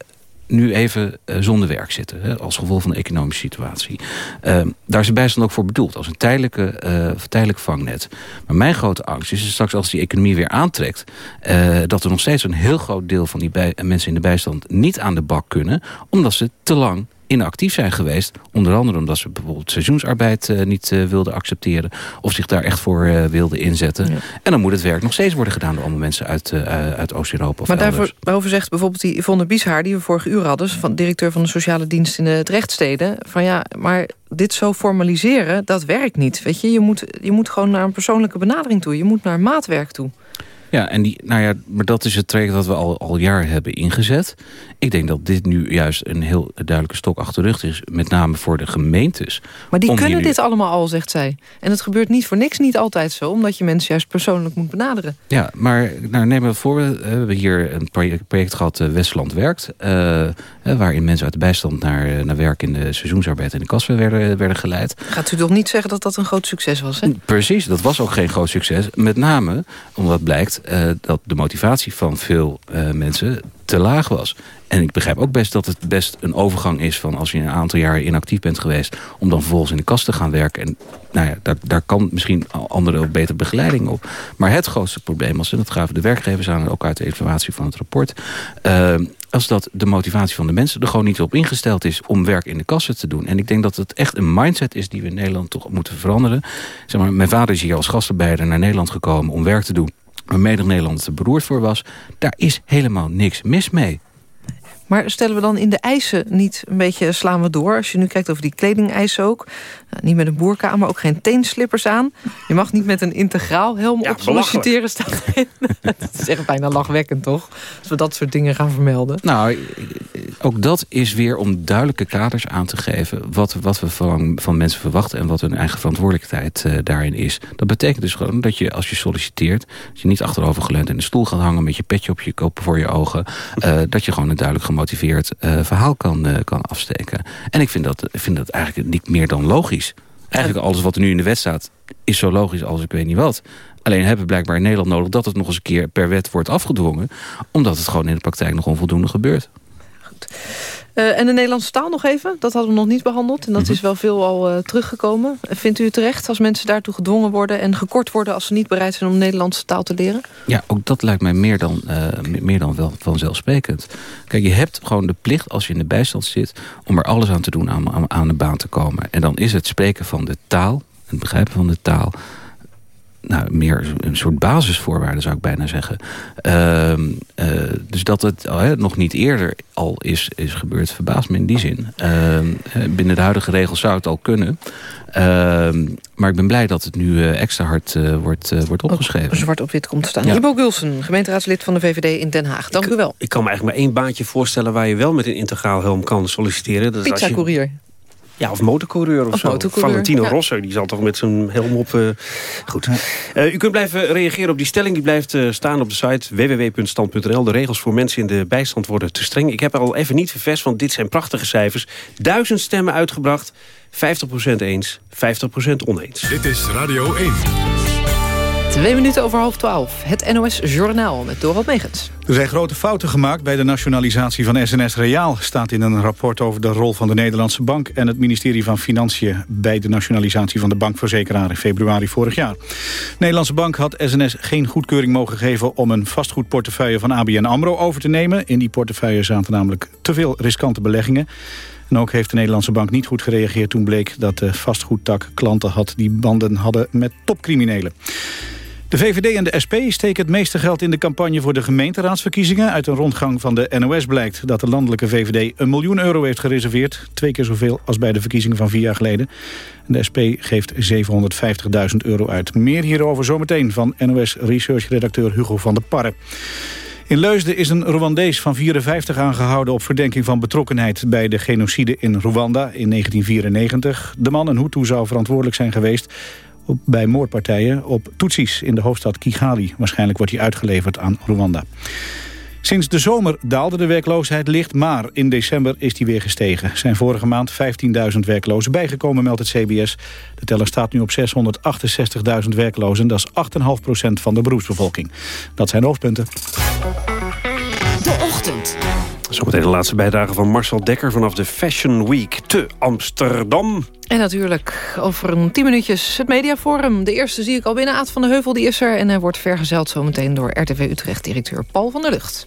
nu even zonder werk zitten. Hè, als gevolg van de economische situatie. Uh, daar is de bijstand ook voor bedoeld. Als een tijdelijke, tijdelijk vangnet. Maar mijn grote angst is straks als die economie weer aantrekt... dat er nog steeds een heel groot deel van die bij, mensen in de bijstand... niet aan de bak kunnen. Omdat ze te lang inactief zijn geweest. Onder andere omdat ze bijvoorbeeld seizoensarbeid uh, niet uh, wilden accepteren. Of zich daar echt voor uh, wilden inzetten. Ja. En dan moet het werk nog steeds worden gedaan door allemaal mensen uit, uit Oost-Europa. Maar daarvoor, daarover zegt bijvoorbeeld die Yvonne Bieshaar... die we vorige uur hadden, van directeur van de sociale dienst in het rechtssteden... van ja, maar dit zo formaliseren, dat werkt niet. Weet je, je moet, je moet gewoon naar een persoonlijke benadering toe. Je moet naar maatwerk toe. Ja, en die, nou ja, maar dat is het traject dat we al, al jaar hebben ingezet. Ik denk dat dit nu juist een heel duidelijke stok achter de rug is. Met name voor de gemeentes. Maar die kunnen nu... dit allemaal al, zegt zij. En het gebeurt niet voor niks niet altijd zo. Omdat je mensen juist persoonlijk moet benaderen. Ja, maar nou, neem het voorbeeld. We hebben hier een project, project gehad, Westland Werkt. Uh, waarin mensen uit de bijstand naar, naar werk in de seizoensarbeid en de kassa's werden, werden geleid. Gaat u toch niet zeggen dat dat een groot succes was, hè? Precies, dat was ook geen groot succes. Met name, omdat blijkt dat de motivatie van veel mensen te laag was. En ik begrijp ook best dat het best een overgang is... van als je een aantal jaren inactief bent geweest... om dan vervolgens in de kast te gaan werken. En nou ja, daar, daar kan misschien andere betere begeleiding op. Maar het grootste probleem was... en dat gaven de werkgevers aan... ook uit de evaluatie van het rapport... Uh, als dat de motivatie van de mensen er gewoon niet op ingesteld is... om werk in de kassen te doen. En ik denk dat het echt een mindset is die we in Nederland toch moeten veranderen. Zeg maar, mijn vader is hier als gastarbeider naar Nederland gekomen om werk te doen waar mede Nederland te beroerd voor was... daar is helemaal niks mis mee. Maar stellen we dan in de eisen niet een beetje slaan we door? Als je nu kijkt over die kledingeisen ook. Nou, niet met een boerka, maar ook geen teenslippers aan. Je mag niet met een integraal helm ja, op solliciteren staan. dat is echt bijna lachwekkend, toch? Als we dat soort dingen gaan vermelden. Nou, ook dat is weer om duidelijke kaders aan te geven... wat, wat we van, van mensen verwachten en wat hun eigen verantwoordelijkheid uh, daarin is. Dat betekent dus gewoon dat je als je solliciteert... dat je niet achterovergeleund in de stoel gaat hangen... met je petje op je kop voor je ogen... Uh, dat je gewoon een duidelijk gemotiveerd uh, verhaal kan, kan afsteken. En ik vind dat, vind dat eigenlijk niet meer dan logisch. Eigenlijk alles wat er nu in de wet staat... is zo logisch als ik weet niet wat. Alleen hebben we blijkbaar in Nederland nodig... dat het nog eens een keer per wet wordt afgedwongen... omdat het gewoon in de praktijk nog onvoldoende gebeurt. Uh, en de Nederlandse taal nog even. Dat hadden we nog niet behandeld. En dat mhm. is wel veel al uh, teruggekomen. Vindt u het terecht als mensen daartoe gedwongen worden... en gekort worden als ze niet bereid zijn om Nederlandse taal te leren? Ja, ook dat lijkt mij meer dan, uh, meer dan wel vanzelfsprekend. Kijk, je hebt gewoon de plicht als je in de bijstand zit... om er alles aan te doen aan, aan, aan de baan te komen. En dan is het spreken van de taal, het begrijpen van de taal nou, meer een soort basisvoorwaarde zou ik bijna zeggen. Uh, uh, dus dat het uh, nog niet eerder al is, is gebeurd, verbaast me in die zin. Ehm, eh, binnen de huidige regels zou het al kunnen. Ehm, maar ik ben blij dat het nu eh, extra hard wordt, wordt opgeschreven. zwart op wit komt te staan. Ja. Ibo Gulsen, gemeenteraadslid van de VVD in Den Haag. Dank ik, u wel. Ik kan me eigenlijk maar één baantje voorstellen... waar je wel met een integraal helm kan solliciteren. Pizza-courier. Ja, of motorcoureur of, of zo. Valentino Rosso, die zal toch met zijn helm op... Uh, goed. Uh, u kunt blijven reageren op die stelling. Die blijft uh, staan op de site www.stand.nl. De regels voor mensen in de bijstand worden te streng. Ik heb er al even niet vervest, want dit zijn prachtige cijfers. Duizend stemmen uitgebracht. 50% eens, 50% oneens. Dit is Radio 1. Twee minuten over half twaalf. Het NOS Journaal met Dorot Megens. Er zijn grote fouten gemaakt bij de nationalisatie van SNS Reaal... staat in een rapport over de rol van de Nederlandse Bank... en het ministerie van Financiën bij de nationalisatie van de bankverzekeraar... in februari vorig jaar. De Nederlandse Bank had SNS geen goedkeuring mogen geven... om een vastgoedportefeuille van ABN AMRO over te nemen. In die portefeuille zaten namelijk te veel riskante beleggingen. En ook heeft de Nederlandse bank niet goed gereageerd toen bleek dat de vastgoedtak klanten had die banden hadden met topcriminelen. De VVD en de SP steken het meeste geld in de campagne voor de gemeenteraadsverkiezingen. Uit een rondgang van de NOS blijkt dat de landelijke VVD een miljoen euro heeft gereserveerd. Twee keer zoveel als bij de verkiezingen van vier jaar geleden. En de SP geeft 750.000 euro uit. Meer hierover zometeen van NOS Research-redacteur Hugo van der Parre. In Leusden is een Rwandees van 54 aangehouden op verdenking van betrokkenheid bij de genocide in Rwanda in 1994. De man, een Hutu, zou verantwoordelijk zijn geweest bij moordpartijen op Tutsis in de hoofdstad Kigali. Waarschijnlijk wordt hij uitgeleverd aan Rwanda. Sinds de zomer daalde de werkloosheid licht, maar in december is die weer gestegen. Zijn vorige maand 15.000 werklozen bijgekomen, meldt het CBS. De teller staat nu op 668.000 werklozen. Dat is 8,5% van de beroepsbevolking. Dat zijn hoofdpunten. De Ochtend. Zometeen de laatste bijdrage van Marcel Dekker vanaf de Fashion Week te Amsterdam. En natuurlijk over een tien minuutjes het Mediaforum. De eerste zie ik al binnen. Aad van de Heuvel die is er en hij wordt vergezeld zometeen door RTV Utrecht-directeur Paul van der Lucht.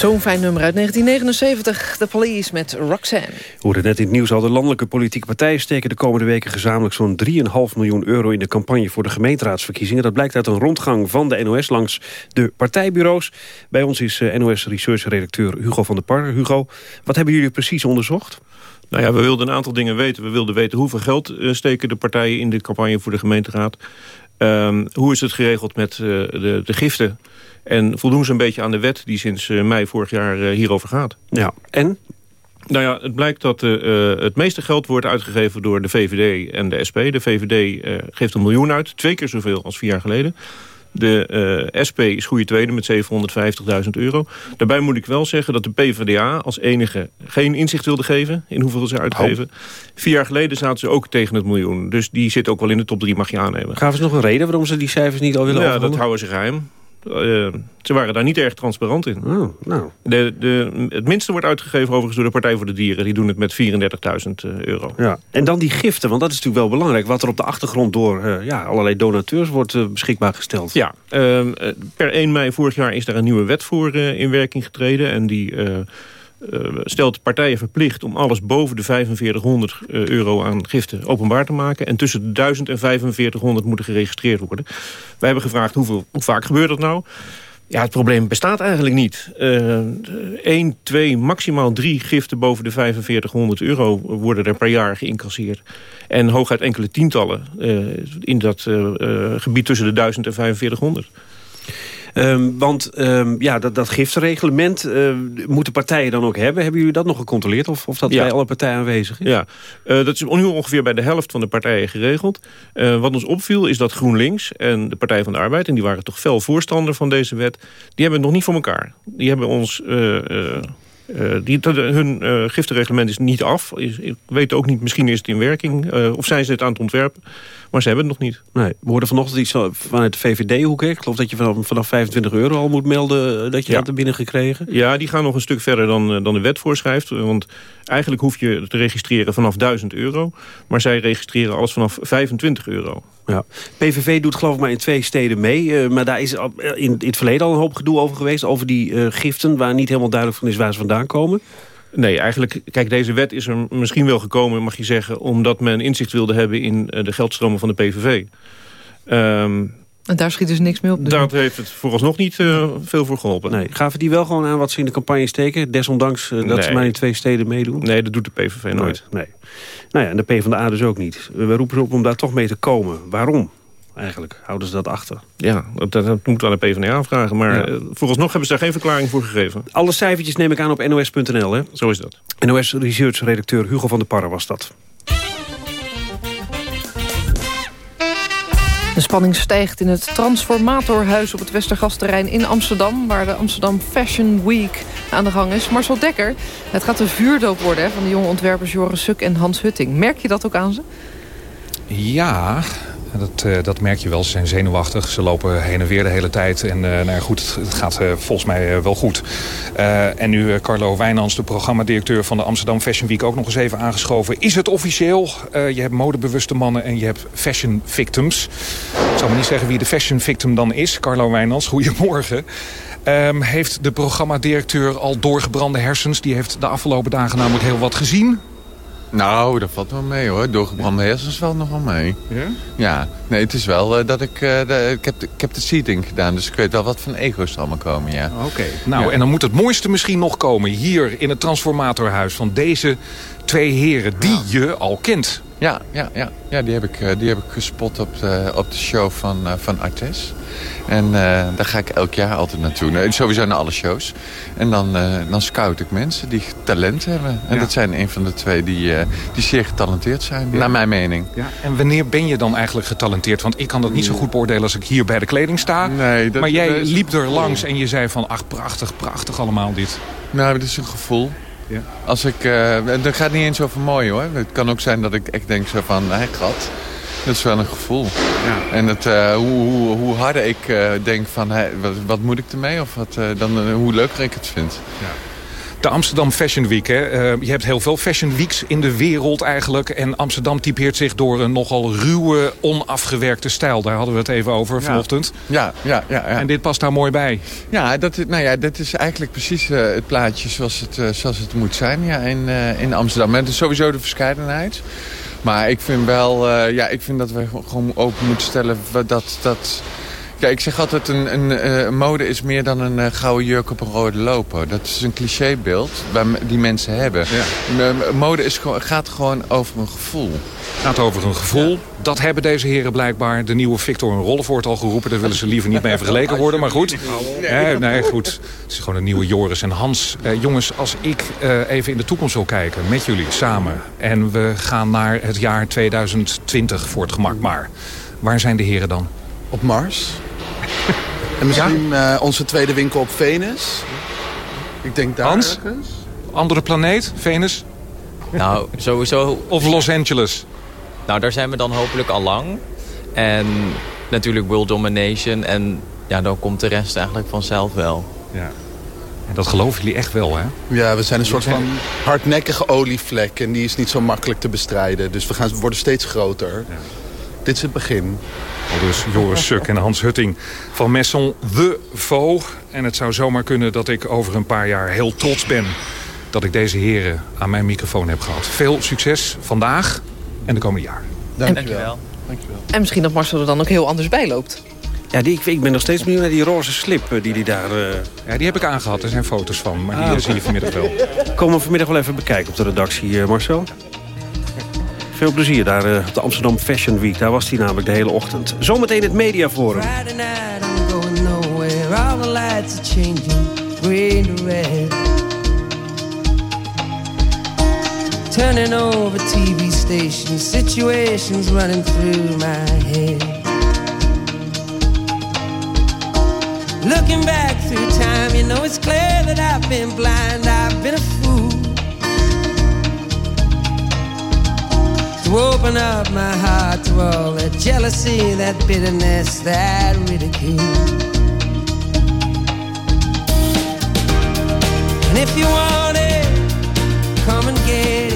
Zo'n fijn nummer uit 1979, The Police met Roxanne. Hoorden net in het nieuws al, de landelijke politieke partijen... steken de komende weken gezamenlijk zo'n 3,5 miljoen euro... in de campagne voor de gemeenteraadsverkiezingen. Dat blijkt uit een rondgang van de NOS langs de partijbureaus. Bij ons is eh, NOS Research-redacteur Hugo van der Par. Hugo, wat hebben jullie precies onderzocht? Nou ja, we wilden een aantal dingen weten. We wilden weten hoeveel geld eh, steken de partijen in de campagne voor de gemeenteraad. Um, hoe is het geregeld met uh, de, de giften en voldoen ze een beetje aan de wet die sinds eh, mei vorig jaar eh, hierover gaat. Ja, en? Nou ja, het blijkt dat uh, het meeste geld wordt uitgegeven door de VVD en de SP. De VVD uh, geeft een miljoen uit, twee keer zoveel als vier jaar geleden. De uh, SP is goede tweede met 750.000 euro. Daarbij moet ik wel zeggen dat de PvdA als enige geen inzicht wilde geven... in hoeveel ze uitgeven. Oh. Vier jaar geleden zaten ze ook tegen het miljoen. Dus die zit ook wel in de top drie, mag je aannemen. Gaven ze nog een reden waarom ze die cijfers niet al willen Ja, dat houden ze geheim. Uh, ze waren daar niet erg transparant in. Oh, nou. de, de, het minste wordt uitgegeven overigens door de Partij voor de Dieren. Die doen het met 34.000 uh, euro. Ja. En dan die giften, want dat is natuurlijk wel belangrijk. Wat er op de achtergrond door uh, ja, allerlei donateurs wordt uh, beschikbaar gesteld. Ja, per 1 mei vorig jaar is daar een nieuwe wet voor in werking getreden. En die uh, stelt partijen verplicht om alles boven de 4500 uh, euro aan giften openbaar te maken. En tussen de 1000 en 4500 moeten geregistreerd worden. Wij hebben gevraagd hoeveel, hoe vaak gebeurt dat nou? Ja, het probleem bestaat eigenlijk niet. Uh, 1, 2, maximaal 3 giften boven de 4500 euro worden er per jaar geïncasseerd. En hooguit enkele tientallen uh, in dat uh, gebied tussen de 1000 en 4500. Um, want um, ja, dat, dat uh, moeten partijen dan ook hebben. Hebben jullie dat nog gecontroleerd of, of dat ja. bij alle partijen aanwezig is? Ja, uh, dat is nu ongeveer bij de helft van de partijen geregeld. Uh, wat ons opviel is dat GroenLinks en de Partij van de Arbeid... en die waren toch fel voorstander van deze wet... die hebben het nog niet voor elkaar. Die hebben ons... Uh, die, hun uh, giftenreglement is niet af. Is, ik weet ook niet, misschien is het in werking. Uh, of zijn ze het aan het ontwerpen. Maar ze hebben het nog niet. Nee, we hoorden vanochtend iets vanuit de VVD-hoek. Ik geloof dat je vanaf, vanaf 25 euro al moet melden dat je ja. dat er binnen gekregen. Ja, die gaan nog een stuk verder dan, dan de wet voorschrijft. Want eigenlijk hoef je te registreren vanaf 1000 euro. Maar zij registreren alles vanaf 25 euro. Ja. PVV doet geloof ik maar in twee steden mee. Uh, maar daar is in, in het verleden al een hoop gedoe over geweest. Over die uh, giften waar niet helemaal duidelijk van is waar ze vandaan komen. Nee, eigenlijk, kijk, deze wet is er misschien wel gekomen, mag je zeggen... omdat men inzicht wilde hebben in uh, de geldstromen van de PVV. Um, en daar schiet dus niks mee op? Dus daar heeft het vooralsnog niet uh, veel voor geholpen. Nee. Gaven die wel gewoon aan wat ze in de campagne steken? Desondanks uh, dat nee. ze maar in twee steden meedoen? Nee, dat doet de PVV nooit. Nee. Nou ja, en de PvdA dus ook niet. We roepen ze op om daar toch mee te komen. Waarom? Eigenlijk houden ze dat achter. Ja, dat, dat moeten we aan de PvdA vragen. Maar ja. uh, vooralsnog hebben ze daar geen verklaring voor gegeven. Alle cijfertjes neem ik aan op nos.nl, hè? Zo is dat. NOS Research-redacteur Hugo van der Parre was dat. De spanning stijgt in het Transformatorhuis op het Westergasterrein in Amsterdam... waar de Amsterdam Fashion Week aan de gang is. Marcel Dekker, het gaat de vuurdoop worden hè, van de jonge ontwerpers Joris Suk en Hans Hutting. Merk je dat ook aan ze? Ja, Dat, uh, dat merk je wel. Ze zijn zenuwachtig. Ze lopen heen en weer de hele tijd. En uh, nou ja, goed, het, gaat uh, volgens mij wel goed. en nu Carlo Wijnands, de programmadirecteur van de Amsterdam Fashion Week... ook nog eens even aangeschoven. Is het officieel? je hebt modebewuste mannen en je hebt fashion victims. Ik zal maar niet zeggen wie de fashion victim dan is. Carlo Wijnands, goedemorgen. Um, heeft de programmadirecteur al doorgebrande hersens? Die heeft de afgelopen dagen namelijk heel wat gezien. Nou, dat valt wel mee hoor. Doorgebrande hersens valt nog wel mee. Ja? Ja. Nee, het is wel uh, dat ik... Uh, de, ik, heb de, ik heb de seating gedaan, dus ik weet wel wat van ego's er allemaal komen, ja. Oké. Nou, ja. en dan moet het mooiste misschien nog komen. Hier in het transformatorhuis van deze twee heren die ja. je al kent. Ja, ja, ja. ja die, heb ik, die heb ik gespot op de, op de show van, uh, van Artes. En uh, daar ga ik elk jaar altijd naartoe. Nee, sowieso naar alle shows. En dan, uh, dan scout ik mensen die talent hebben. En ja. dat zijn een van de twee die, uh, die zeer getalenteerd zijn, ja. naar mijn mening. Ja. En wanneer ben je dan eigenlijk getalenteerd? Want ik kan dat niet zo goed beoordelen als ik hier bij de kleding sta. Nee, dat, maar jij dat liep er langs en je zei van... ach, prachtig, prachtig allemaal dit. Nou, het is een gevoel. Ja. Als ik, uh, dat gaat niet eens over mooi hoor. Het kan ook zijn dat ik echt denk zo van, hé gat. Dat is wel een gevoel. Ja. En het, uh, hoe, hoe, hoe, harder ik uh, denk van, hey, wat, wat, moet ik ermee? Of wat, dan, hoe leuker ik het vind. Ja. De Amsterdam Fashion Week. Hè? je hebt heel veel fashion weeks in de wereld eigenlijk. En Amsterdam typeert zich door een nogal ruwe, onafgewerkte stijl. Daar hadden we het even over vanochtend. Ja, ja, ja, ja, En dit past daar mooi bij. Ja, dat, nou ja dat is eigenlijk precies het plaatje zoals het, zoals het moet zijn ja, in, in Amsterdam. En het is sowieso de verscheidenheid. Maar ik vind wel, ja, ik vind dat we gewoon open moeten stellen dat... dat ja, ik zeg altijd, een, een, een mode is meer dan een uh, gouden jurk op een rode loper. Dat is een clichébeeld die mensen hebben. Ja. Mode is, gaat gewoon over een gevoel. gaat over een gevoel. Dat hebben deze heren blijkbaar. De nieuwe Victor en Rolf wordt al geroepen. Daar willen ze liever niet mee vergeleken worden. Maar goed, nee, nee, goed. Het is gewoon een nieuwe Joris en Hans. Eh, jongens, als ik uh, even in de toekomst wil kijken met jullie samen... en we gaan naar het jaar 2020 voor het gemak maar... waar zijn de heren dan? Op Mars. En misschien ja? uh, onze tweede winkel op Venus. Ik denk daar Hans? ergens. Andere planeet, Venus? Nou, sowieso... Of Los Angeles? Nou, daar zijn we dan hopelijk al lang. En natuurlijk world domination. En ja, dan komt de rest eigenlijk vanzelf wel. Ja. En dat geloven jullie echt wel, hè? Ja, we zijn een soort van hardnekkige olievlek. En die is niet zo makkelijk te bestrijden. Dus we, gaan, we worden steeds groter. Ja. Dit is het begin. Al dus Joris Suk en Hans Hutting van Messon The Vaux. En het zou zomaar kunnen dat ik over een paar jaar heel trots ben... dat ik deze heren aan mijn microfoon heb gehad. Veel succes vandaag en de komende jaren. Dank je wel. En misschien dat Marcel er dan ook heel anders bij loopt. Ja, die, ik ben nog steeds benieuwd naar die roze slip die die daar... Uh... Ja, die heb ik aangehad. Er zijn foto's van, maar die ah, zie je vanmiddag wel. Komen we vanmiddag wel even bekijken op de redactie, uh, Marcel. Veel plezier daar uh, op de Amsterdam Fashion Week. Daar was hij namelijk de hele ochtend. Zometeen het Mediaforum. Turning over TV stations, situations running through my head. Looking back through time, you know it's clear that I've been blind, I've been a fool. To open up my heart to all that jealousy, that bitterness, that ridicule. And if you want it, come and get it.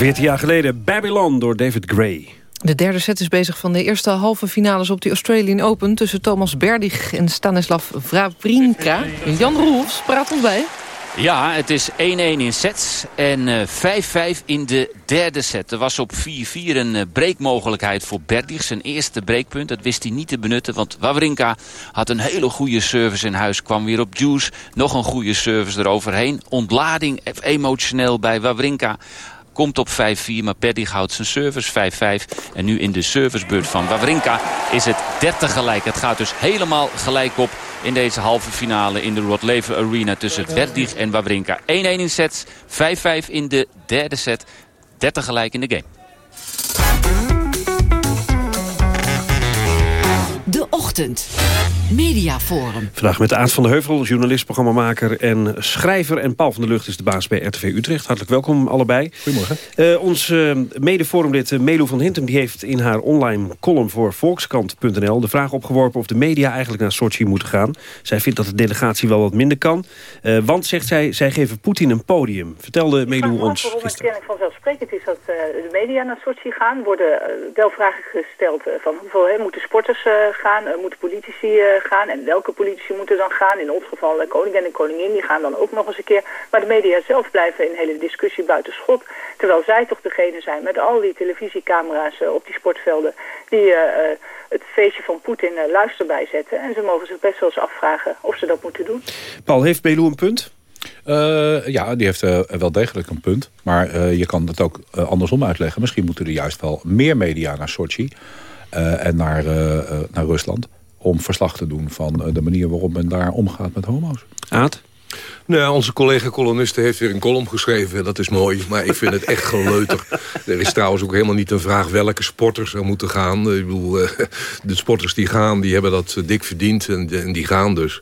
14 jaar geleden Babylon door David Gray. De derde set is bezig van de eerste halve finales op de Australian Open... tussen Thomas Berdig en Stanislav Wawrinka. Jan Roelfs praat ons bij. Ja, het is 1-1 in sets en eh, 5-5 in de derde set. Er was op 4-4 een eh, breekmogelijkheid voor Berdig. Zijn eerste breekpunt, dat wist hij niet te benutten. Want Wawrinka had een hele goede service in huis. Kwam weer op juice, nog een goede service eroverheen. Ontlading emotioneel bij Wawrinka. Komt op 5-4, maar Berdig houdt zijn service 5-5. En nu in de servicebeurt van Wawrinka is het 30 gelijk. Het gaat dus helemaal gelijk op in deze halve finale in de Rod Laver Arena tussen Berdig en Wawrinka. 1-1 in sets, 5-5 in de derde set, 30 gelijk in de game. De Ochtend. Mediaforum. Vandaag met Aad van de Heuvel, journalist, programmamaker en schrijver. En Paul van der Lucht is de baas bij RTV Utrecht. Hartelijk welkom allebei. Goedemorgen. Eh, ons uh, medeforumlid uh, Melo van Hintem die heeft in haar online column voor Volkskrant.nl de vraag opgeworpen of de media eigenlijk naar Sochi moeten gaan. Zij vindt dat de delegatie wel wat minder kan. Uh, want, zegt zij, zij geven Poetin een podium. Vertelde Melo ons waarom het gisteren. kennelijk vanzelfsprekend is dat uh, de media naar Sochi gaan. worden uh, wel vragen gesteld uh, van hoeveel hè, moeten sporters uh, gaan, uh, moeten politici uh, gaan en welke politici moeten dan gaan. In ons geval uh, koningin en koningin, die gaan dan ook nog eens een keer. Maar de media zelf blijven in hele discussie buiten schot. Terwijl zij toch degene zijn met al die televisiecamera's uh, op die sportvelden die uh, uh, het feestje van Poetin uh, luister bijzetten. En ze mogen zich best wel eens afvragen of ze dat moeten doen. Paul, heeft Belou een punt? Uh, ja, die heeft uh, wel degelijk een punt. Maar uh, je kan het ook andersom uitleggen. Misschien moeten er juist wel meer media naar Sochi en naar, naar Rusland... om verslag te doen van de manier waarop men daar omgaat met homo's. Aad? Nou, onze collega-columniste heeft weer een column geschreven. Dat is mooi, maar ik vind het echt geleuter. Er is trouwens ook helemaal niet een vraag welke sporters er moeten gaan. Ik bedoel, de sporters die gaan, die hebben dat dik verdiend en die gaan dus.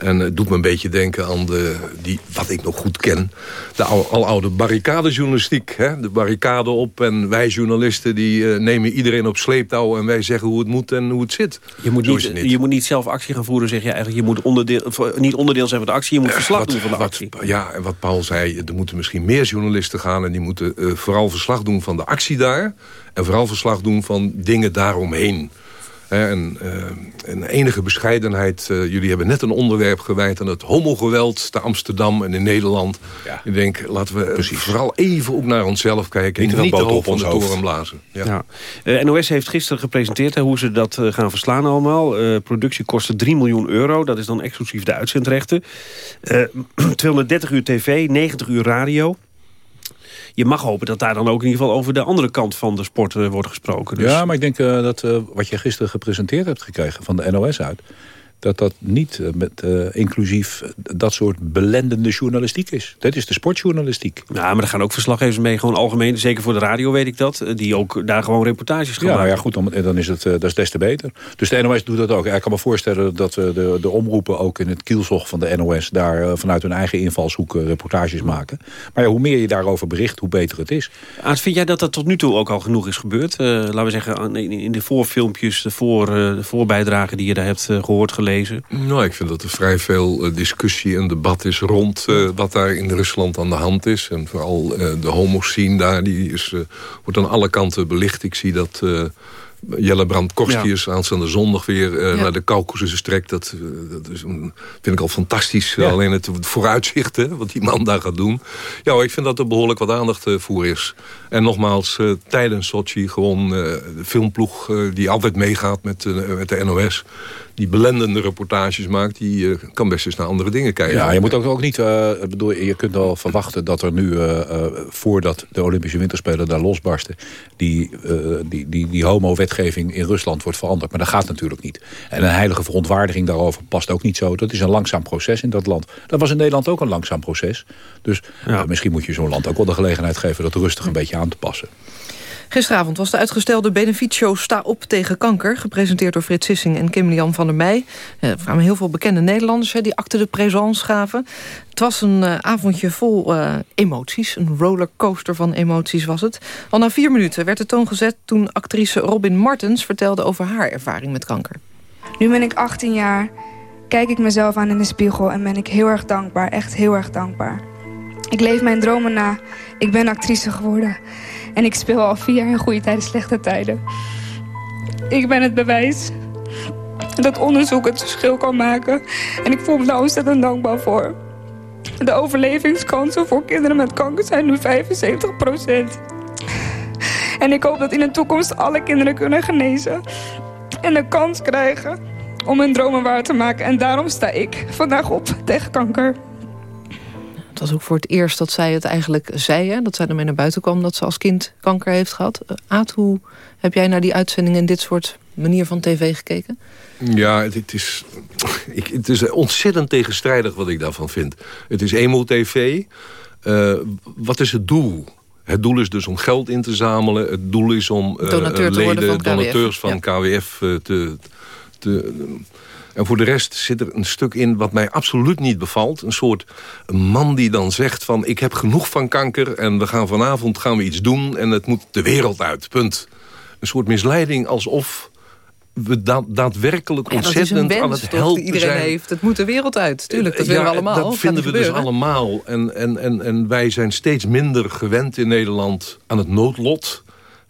En het doet me een beetje denken aan de, die, wat ik nog goed ken. De al, aloude barricadejournalistiek. Hè? De barricade op en wij journalisten die uh, nemen iedereen op sleeptouw... en wij zeggen hoe het moet en hoe het zit. Je moet, niet, niet. Je moet niet zelf actie gaan voeren, zeg je eigenlijk. Je moet onderdeel, niet onderdeel zijn van de actie, je moet verslag uh, wat, doen van de actie. Wat, ja, en wat Paul zei, er moeten misschien meer journalisten gaan... en die moeten uh, vooral verslag doen van de actie daar... en vooral verslag doen van dingen daaromheen. En, uh, en enige bescheidenheid. Uh, jullie hebben net een onderwerp gewijd aan het homogeweld te Amsterdam en in Nederland. Ja. Ik denk, laten we Precies. vooral even ook naar onszelf kijken. Niet, niet de hoofd van de toren blazen. Ja. Ja. Uh, NOS heeft gisteren gepresenteerd hè, hoe ze dat gaan verslaan allemaal. productie kostte 3 miljoen euro. Dat is dan exclusief de uitzendrechten. 230 uur tv, 90 uur radio je mag hopen dat daar dan ook in ieder geval over de andere kant van de sport uh, wordt gesproken. Dus. Ja, maar ik denk uh, dat uh, wat je gisteren gepresenteerd hebt gekregen van de NOS uit dat dat niet uh, met, uh, inclusief dat soort belendende journalistiek is. Dat is de sportjournalistiek. Ja, maar er gaan ook verslaggevers mee, gewoon algemeen. Zeker voor de radio weet ik dat. Die ook daar gewoon reportages gaan ja, maken. Ja, goed, dan, dan is het uh, dat is des te beter. Dus de NOS doet dat ook. Ik kan me voorstellen dat de, de omroepen ook in het kielzog van de NOS... daar vanuit hun eigen invalshoek reportages maken. Maar ja, hoe meer je daarover bericht, hoe beter het is. Aad, vind jij dat dat tot nu toe ook al genoeg is gebeurd? laten we zeggen, in de voorfilmpjes, de, voor, de voorbijdragen die je daar hebt gehoord, gelezen Nou, ik vind dat er vrij veel uh, discussie en debat is rond uh, wat daar in Rusland aan de hand is. En vooral uh, de homoscene daar, die is, wordt aan alle kanten belicht. Ik zie dat Jelle Brand Korstius aanstaande zondag weer uh, naar de Caucasus trekt. Dat, dat is een, vind ik al fantastisch. Alleen het vooruitzicht hè, wat die man daar gaat doen. Ja, ik vind dat er behoorlijk wat aandacht voor is. En nogmaals, tijdens Sochi gewoon de filmploeg die altijd meegaat met, met de NOS die belendende reportages maakt... die uh, kan best eens naar andere dingen kijken. Ja, je moet ook, ook niet... Uh, bedoel, je kunt wel verwachten dat er nu, uh, voordat de Olympische Winterspelen daar losbarsten... die, die, die, die homo-wetgeving in Rusland wordt veranderd. Maar dat gaat natuurlijk niet. En een heilige verontwaardiging daarover past ook niet zo. Dat is een langzaam proces in dat land. Dat was in Nederland ook een langzaam proces. Dus misschien moet je zo'n land ook wel de gelegenheid geven... dat rustig een beetje aan te passen. Gisteravond was de uitgestelde benefietshow Sta op tegen kanker... gepresenteerd door Frits Sissing en Kim-Lian van der Meij. Er kwamen heel veel bekende Nederlanders die acte de présence gaven. Het was een uh, avondje vol uh, emoties. Een rollercoaster van emoties was het. Al na vier minuten werd de toon gezet toen actrice Robin Martens... vertelde over haar ervaring met kanker. Nu ben ik 18 jaar, kijk ik mezelf aan in de spiegel... en ben ik heel erg dankbaar, echt heel erg dankbaar. Ik leef mijn dromen na. Ik ben actrice geworden. En ik speel al vier jaar in goede tijden, slechte tijden. Ik ben het bewijs dat onderzoek het verschil kan maken. En ik voel me daar ontzettend dankbaar voor. De overlevingskansen voor kinderen met kanker zijn nu 75% En ik hoop dat in de toekomst alle kinderen kunnen genezen. En de kans krijgen om hun dromen waar te maken. En daarom sta ik vandaag op tegen kanker. Het was ook voor het eerst dat zij het eigenlijk zei. Hè? Dat zij ermee naar buiten kwam dat ze als kind kanker heeft gehad. Uh, Aad, hoe heb jij naar die uitzending in dit soort manier van tv gekeken? Ja, het, is, ik, het is ontzettend tegenstrijdig wat ik daarvan vind. Het is emo-tv. Uh, wat is het doel? Het doel is dus om geld in te zamelen. Het doel is om uh, leden, van donateurs van KWF te, te en voor de rest zit er een stuk in wat mij absoluut niet bevalt. Een soort man die dan zegt van ik heb genoeg van kanker... en we gaan vanavond gaan we iets doen en het moet de wereld uit. Punt. Een soort misleiding alsof we daadwerkelijk ontzettend aan het helpen die iedereen zijn. heeft. Het moet de wereld uit. Tuurlijk, dat willen we allemaal. dat vinden we dus allemaal. En, en, en, en wij zijn steeds minder gewend in Nederland aan het noodlot.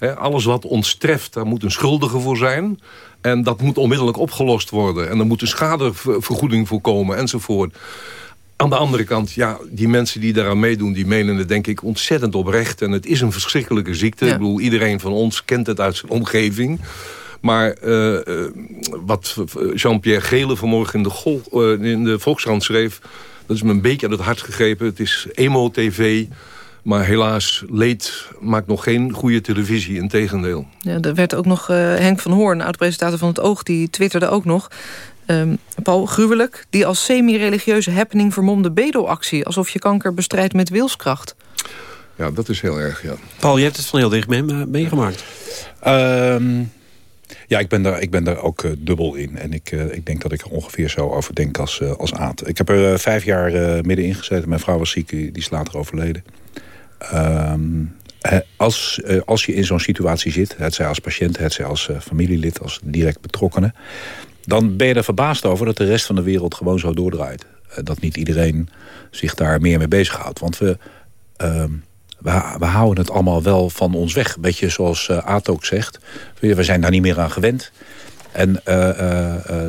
Alles wat ons treft, daar moet een schuldige voor zijn. En dat moet onmiddellijk opgelost worden. En er moet een schadevergoeding voor komen enzovoort. Aan de andere kant, ja, die mensen die daaraan meedoen... die menen het denk ik ontzettend oprecht. En het is een verschrikkelijke ziekte. Ik bedoel, iedereen van ons kent het uit zijn omgeving. Maar uh, uh, wat Jean-Pierre Gele vanmorgen in de, Gol, uh, in de Volkskrant schreef... dat is me een beetje aan het hart gegrepen. Het is emo-tv... Maar helaas, leed maakt nog geen goede televisie, in tegendeel. Ja, er werd ook nog uh, Henk van Hoorn, oud-presentator van het Oog... die twitterde ook nog... Um, Paul, gruwelijk, die als semi-religieuze happening vermomde bedelactie... alsof je kanker bestrijdt met wilskracht. Ja, dat is heel erg, ja. Paul, je hebt het van heel dicht meegemaakt. Um, ja, ik ben daar, ik ben daar ook uh, dubbel in. En ik, uh, ik denk dat ik er ongeveer zo over denk als, uh, als Aad. Ik heb er vijf jaar middenin gezeten. Mijn vrouw was ziek, die is later overleden. Um, als, als je in zo'n situatie zit, het zij als patiënt, het zij als familielid, als direct betrokkenen, dan ben je er verbaasd over dat de rest van de wereld gewoon zo doordraait. dat niet iedereen zich daar meer mee bezighoudt. Want we, uh, we, houden het allemaal wel van ons weg. Een beetje zoals uh, ook zegt. We zijn daar niet meer aan gewend. En uh, uh,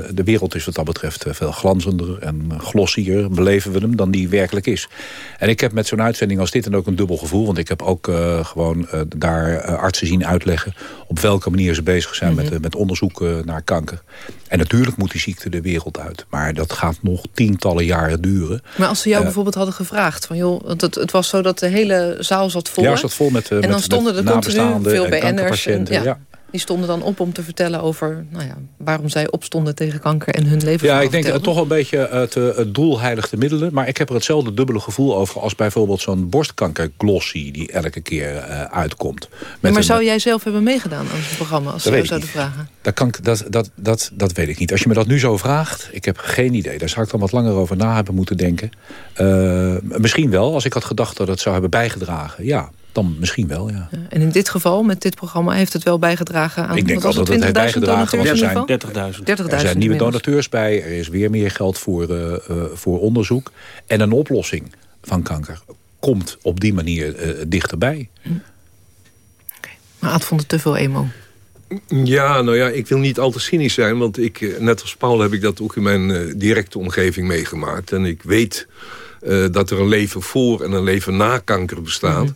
de wereld is wat dat betreft veel glanzender en glossier beleven we hem dan die werkelijk is. En ik heb met zo'n uitzending als dit dan ook een dubbel gevoel. Want ik heb ook gewoon daar artsen zien uitleggen op welke manier ze bezig zijn mm -hmm. met, met onderzoek naar kanker. En natuurlijk moet die ziekte de wereld uit. Maar dat gaat nog tientallen jaren duren. Maar als ze jou bijvoorbeeld hadden gevraagd... Van, joh, want het, het was zo dat de hele zaal zat vol. Ja, zat vol met, en dan met, stonden met er continu veel BN'ers. Ja. ja. Die stonden dan op om te vertellen over nou ja, waarom zij opstonden tegen kanker en hun leven. Ja, ik denk dat toch een beetje het, het doel heiligt de middelen. Maar ik heb er hetzelfde dubbele gevoel over als bijvoorbeeld zo'n borstkankerglossy die elke keer uh, uitkomt. Maar zou jij zelf hebben meegedaan aan zo'n programma als ze jou zouden vragen? Dat, kan, dat, dat, dat, dat weet ik niet. Als je me dat nu zo vraagt, ik heb geen idee. Daar zou ik dan wat langer over na hebben moeten denken. Uh, misschien wel, als ik had gedacht dat het zou hebben bijgedragen. Ja, dan misschien wel, ja. ja. En in dit geval, met dit programma, heeft het wel bijgedragen aan... Ik denk al dat het bijgedragen, want er zijn 30.000. 30 er zijn nieuwe donateurs bij, er is weer meer geld voor, uh, uh, voor onderzoek. En een oplossing van kanker komt op die manier uh, dichterbij. Hm. Okay. Maar Aad vond het te veel emo. Ja, nou ja, ik wil niet al te cynisch zijn. Want ik, eh, net als Paul heb ik dat ook in mijn uh, directe omgeving meegemaakt. En ik weet uh, dat er een leven voor en een leven na kanker bestaat. Mm -hmm.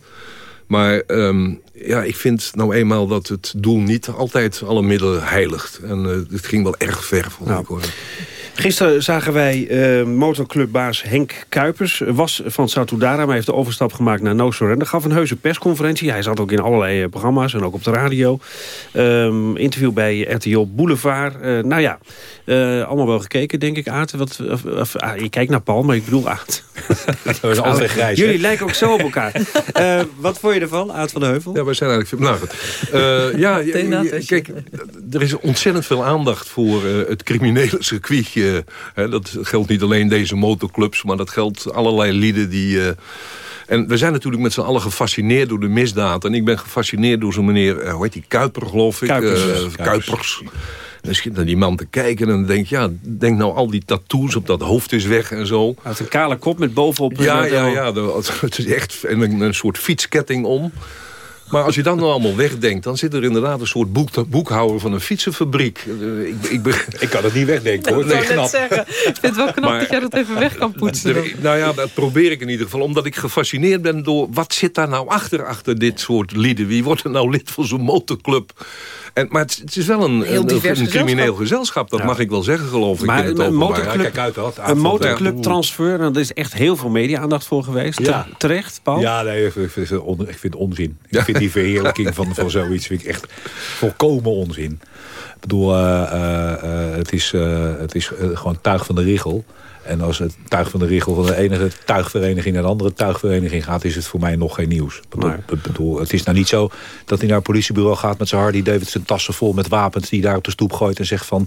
Maar um, ja, ik vind nou eenmaal dat het doel niet altijd alle middelen heiligt. En uh, het ging wel erg ver, vond nou. ik hoor. Gisteren zagen wij uh, motorclubbaas Henk Kuipers. Was van Satudara, maar heeft de overstap gemaakt naar No Surrender. Gaf een heuse persconferentie. Hij zat ook in allerlei uh, programma's en ook op de radio. Um, interview bij RTL Boulevard. Uh, nou ja, allemaal wel gekeken, denk ik, Aad. Wat, of, of, ah, je kijkt naar Paul, maar ik bedoel Aad. Dat is altijd grijs. Jullie lijken ook zo op elkaar. wat vond je ervan, Aad van de Heuvel? Ja, we zijn eigenlijk... Nou, ja, kijk, er is ontzettend veel aandacht voor het criminele circuitje uh, dat geldt niet alleen deze motorclubs, maar dat geldt allerlei lieden die... Uh, en we zijn natuurlijk met z'n allen gefascineerd door de misdaad. En ik ben gefascineerd door zo'n meneer, uh, hoe heet die, Kuiper geloof ik? Kuipers. Kuipers. Kuipers. Dan schiet naar die man te kijken en dan denk je, ja, denk nou al die tattoos op dat hoofd is weg en zo. Hij heeft een kale kop met bovenop... Ja, ja, ja, het is echt een, een soort fietsketting om. Maar als je dat nou allemaal wegdenkt... dan zit er inderdaad een soort boek, boekhouder van een fietsenfabriek. Ik, ik, ik kan het niet wegdenken, hoor. Dat nee, net zeggen. Ik vind het wel knap maar, dat jij dat even weg kan poetsen. De, nou ja, dat probeer ik in ieder geval. Omdat ik gefascineerd ben door... wat zit daar nou achter, achter dit soort lieden? Wie wordt er nou lid van zo'n motorclub? En, maar het, het, is wel een, een, een, een crimineel gezelschap. Dat ja. mag ik wel zeggen, geloof ik. Maar in het een motorclub, ja, kijk uit, een motorclub transfer, daar is echt heel veel media-aandacht voor geweest. Ja. Terecht, Paul? Ja, nee, ik vind, het on, ik vind onzin. Ik vind die verheerlijking van, van zoiets vind ik echt volkomen onzin. Ik bedoel, uh, uh, het is, uh, het is gewoon tuig van de richel. En als het tuig van de richel van de ene tuigvereniging naar de andere tuigvereniging gaat... is het voor mij nog geen nieuws. Bedoel, bedoel, het is nou niet zo dat hij naar een politiebureau gaat met zijn Harley Davidson tassen vol met wapens... die daar op de stoep gooit en zegt van...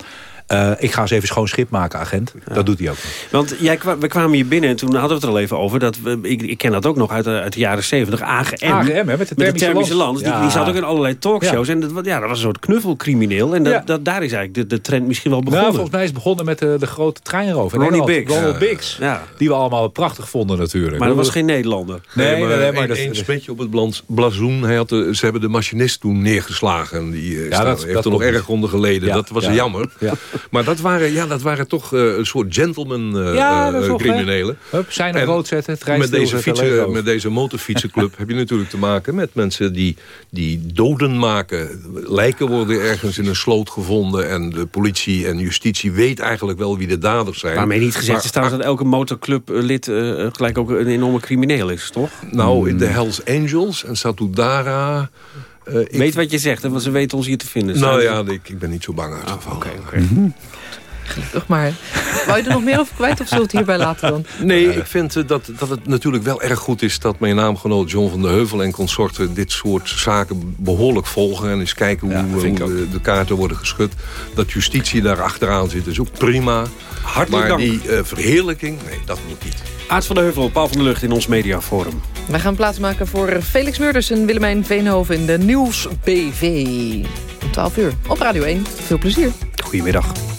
Uh, ik ga eens even schoon schip maken, agent. Ja. Dat doet hij ook. Want jij, we kwamen hier binnen en toen hadden we het er al even over. Dat we, ik, ik ken dat ook nog uit de, uit de jaren 70. AGM, AGM hè, met de Thermische, Thermische Land. Ja. Die, die, zat ook in allerlei talkshows. Ja. En dat, ja, dat was een soort knuffelcrimineel. En dat, dat, daar is eigenlijk de, de trend misschien wel begonnen. Nou, volgens mij is het begonnen met de, de grote treinroof. Ronnie Biggs. Ronald Biggs. Die we allemaal prachtig vonden natuurlijk. Maar dat was geen Nederlander. Nee, nee, maar, nee, maar een, op het blazoen. Hij had de, ze hebben de machinist toen neergeslagen. Die ja, dat, heeft er nog erg onder geleden. Dat was jammer. Maar dat waren ja, dat waren toch uh, een soort gentleman uh, ja, uh, criminelen. Hup, zijn er rood zetten, met deze, fietsen, met deze motorfietsenclub heb je natuurlijk te maken met mensen die, die doden maken. Lijken worden ergens in een sloot gevonden en de politie en justitie weet eigenlijk wel wie de daders zijn. Waarmee niet gezegd is trouwens dat elke motorclublid gelijk ook een enorme crimineel is, toch? Nou, in de Hells Angels en Satudara... Uh, Weet ik... wat je zegt, want ze weten ons hier te vinden. Nou ja, ik, ik ben niet zo bang uitgevallen. Oh, Oké, okay, okay. Gelukkig maar. Wou je er nog meer over kwijt of zult het hierbij laten dan? Nee, ik vind uh, dat, dat het natuurlijk wel erg goed is... dat mijn naamgenoot John van der Heuvel en consorten... dit soort zaken behoorlijk volgen. En eens kijken hoe, ja, hoe de, de, kaarten worden geschud. Dat justitie daar achteraan zit is ook prima. Hartelijk maar dank. die uh, verheerlijking, nee, dat moet niet. Aart van der Heuvel, Paul van der Lucht in ons mediaforum. Wij gaan plaatsmaken voor Felix Meurders en Willemijn Veenhoven... in de Nieuws BV. Om 12 uur op Radio 1. Veel plezier. Goedemiddag.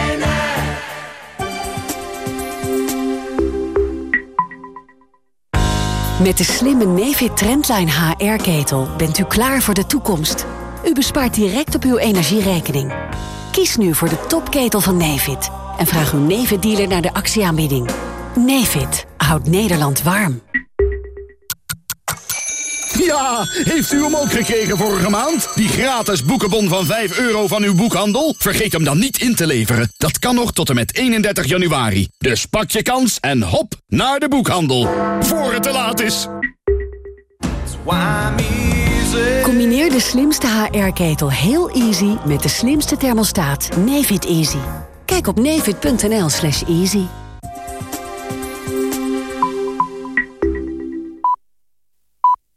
Met de slimme Nefit Trendline HR-ketel bent u klaar voor de toekomst. U bespaart direct op uw energierekening. Kies nu voor de topketel van Nefit en vraag uw Nefit-dealer naar de actieaanbieding. Nefit houdt Nederland warm. Ja, heeft u hem ook gekregen vorige maand? Die gratis boekenbon van 5 euro van uw boekhandel? Vergeet hem dan niet in te leveren. Dat kan nog tot en met 31 januari. Dus pak je kans en hop naar de boekhandel. Voor het te laat is. Combineer de slimste HR-ketel heel easy met de slimste thermostaat Nefit Easy. Kijk op nefit.nl slash easy.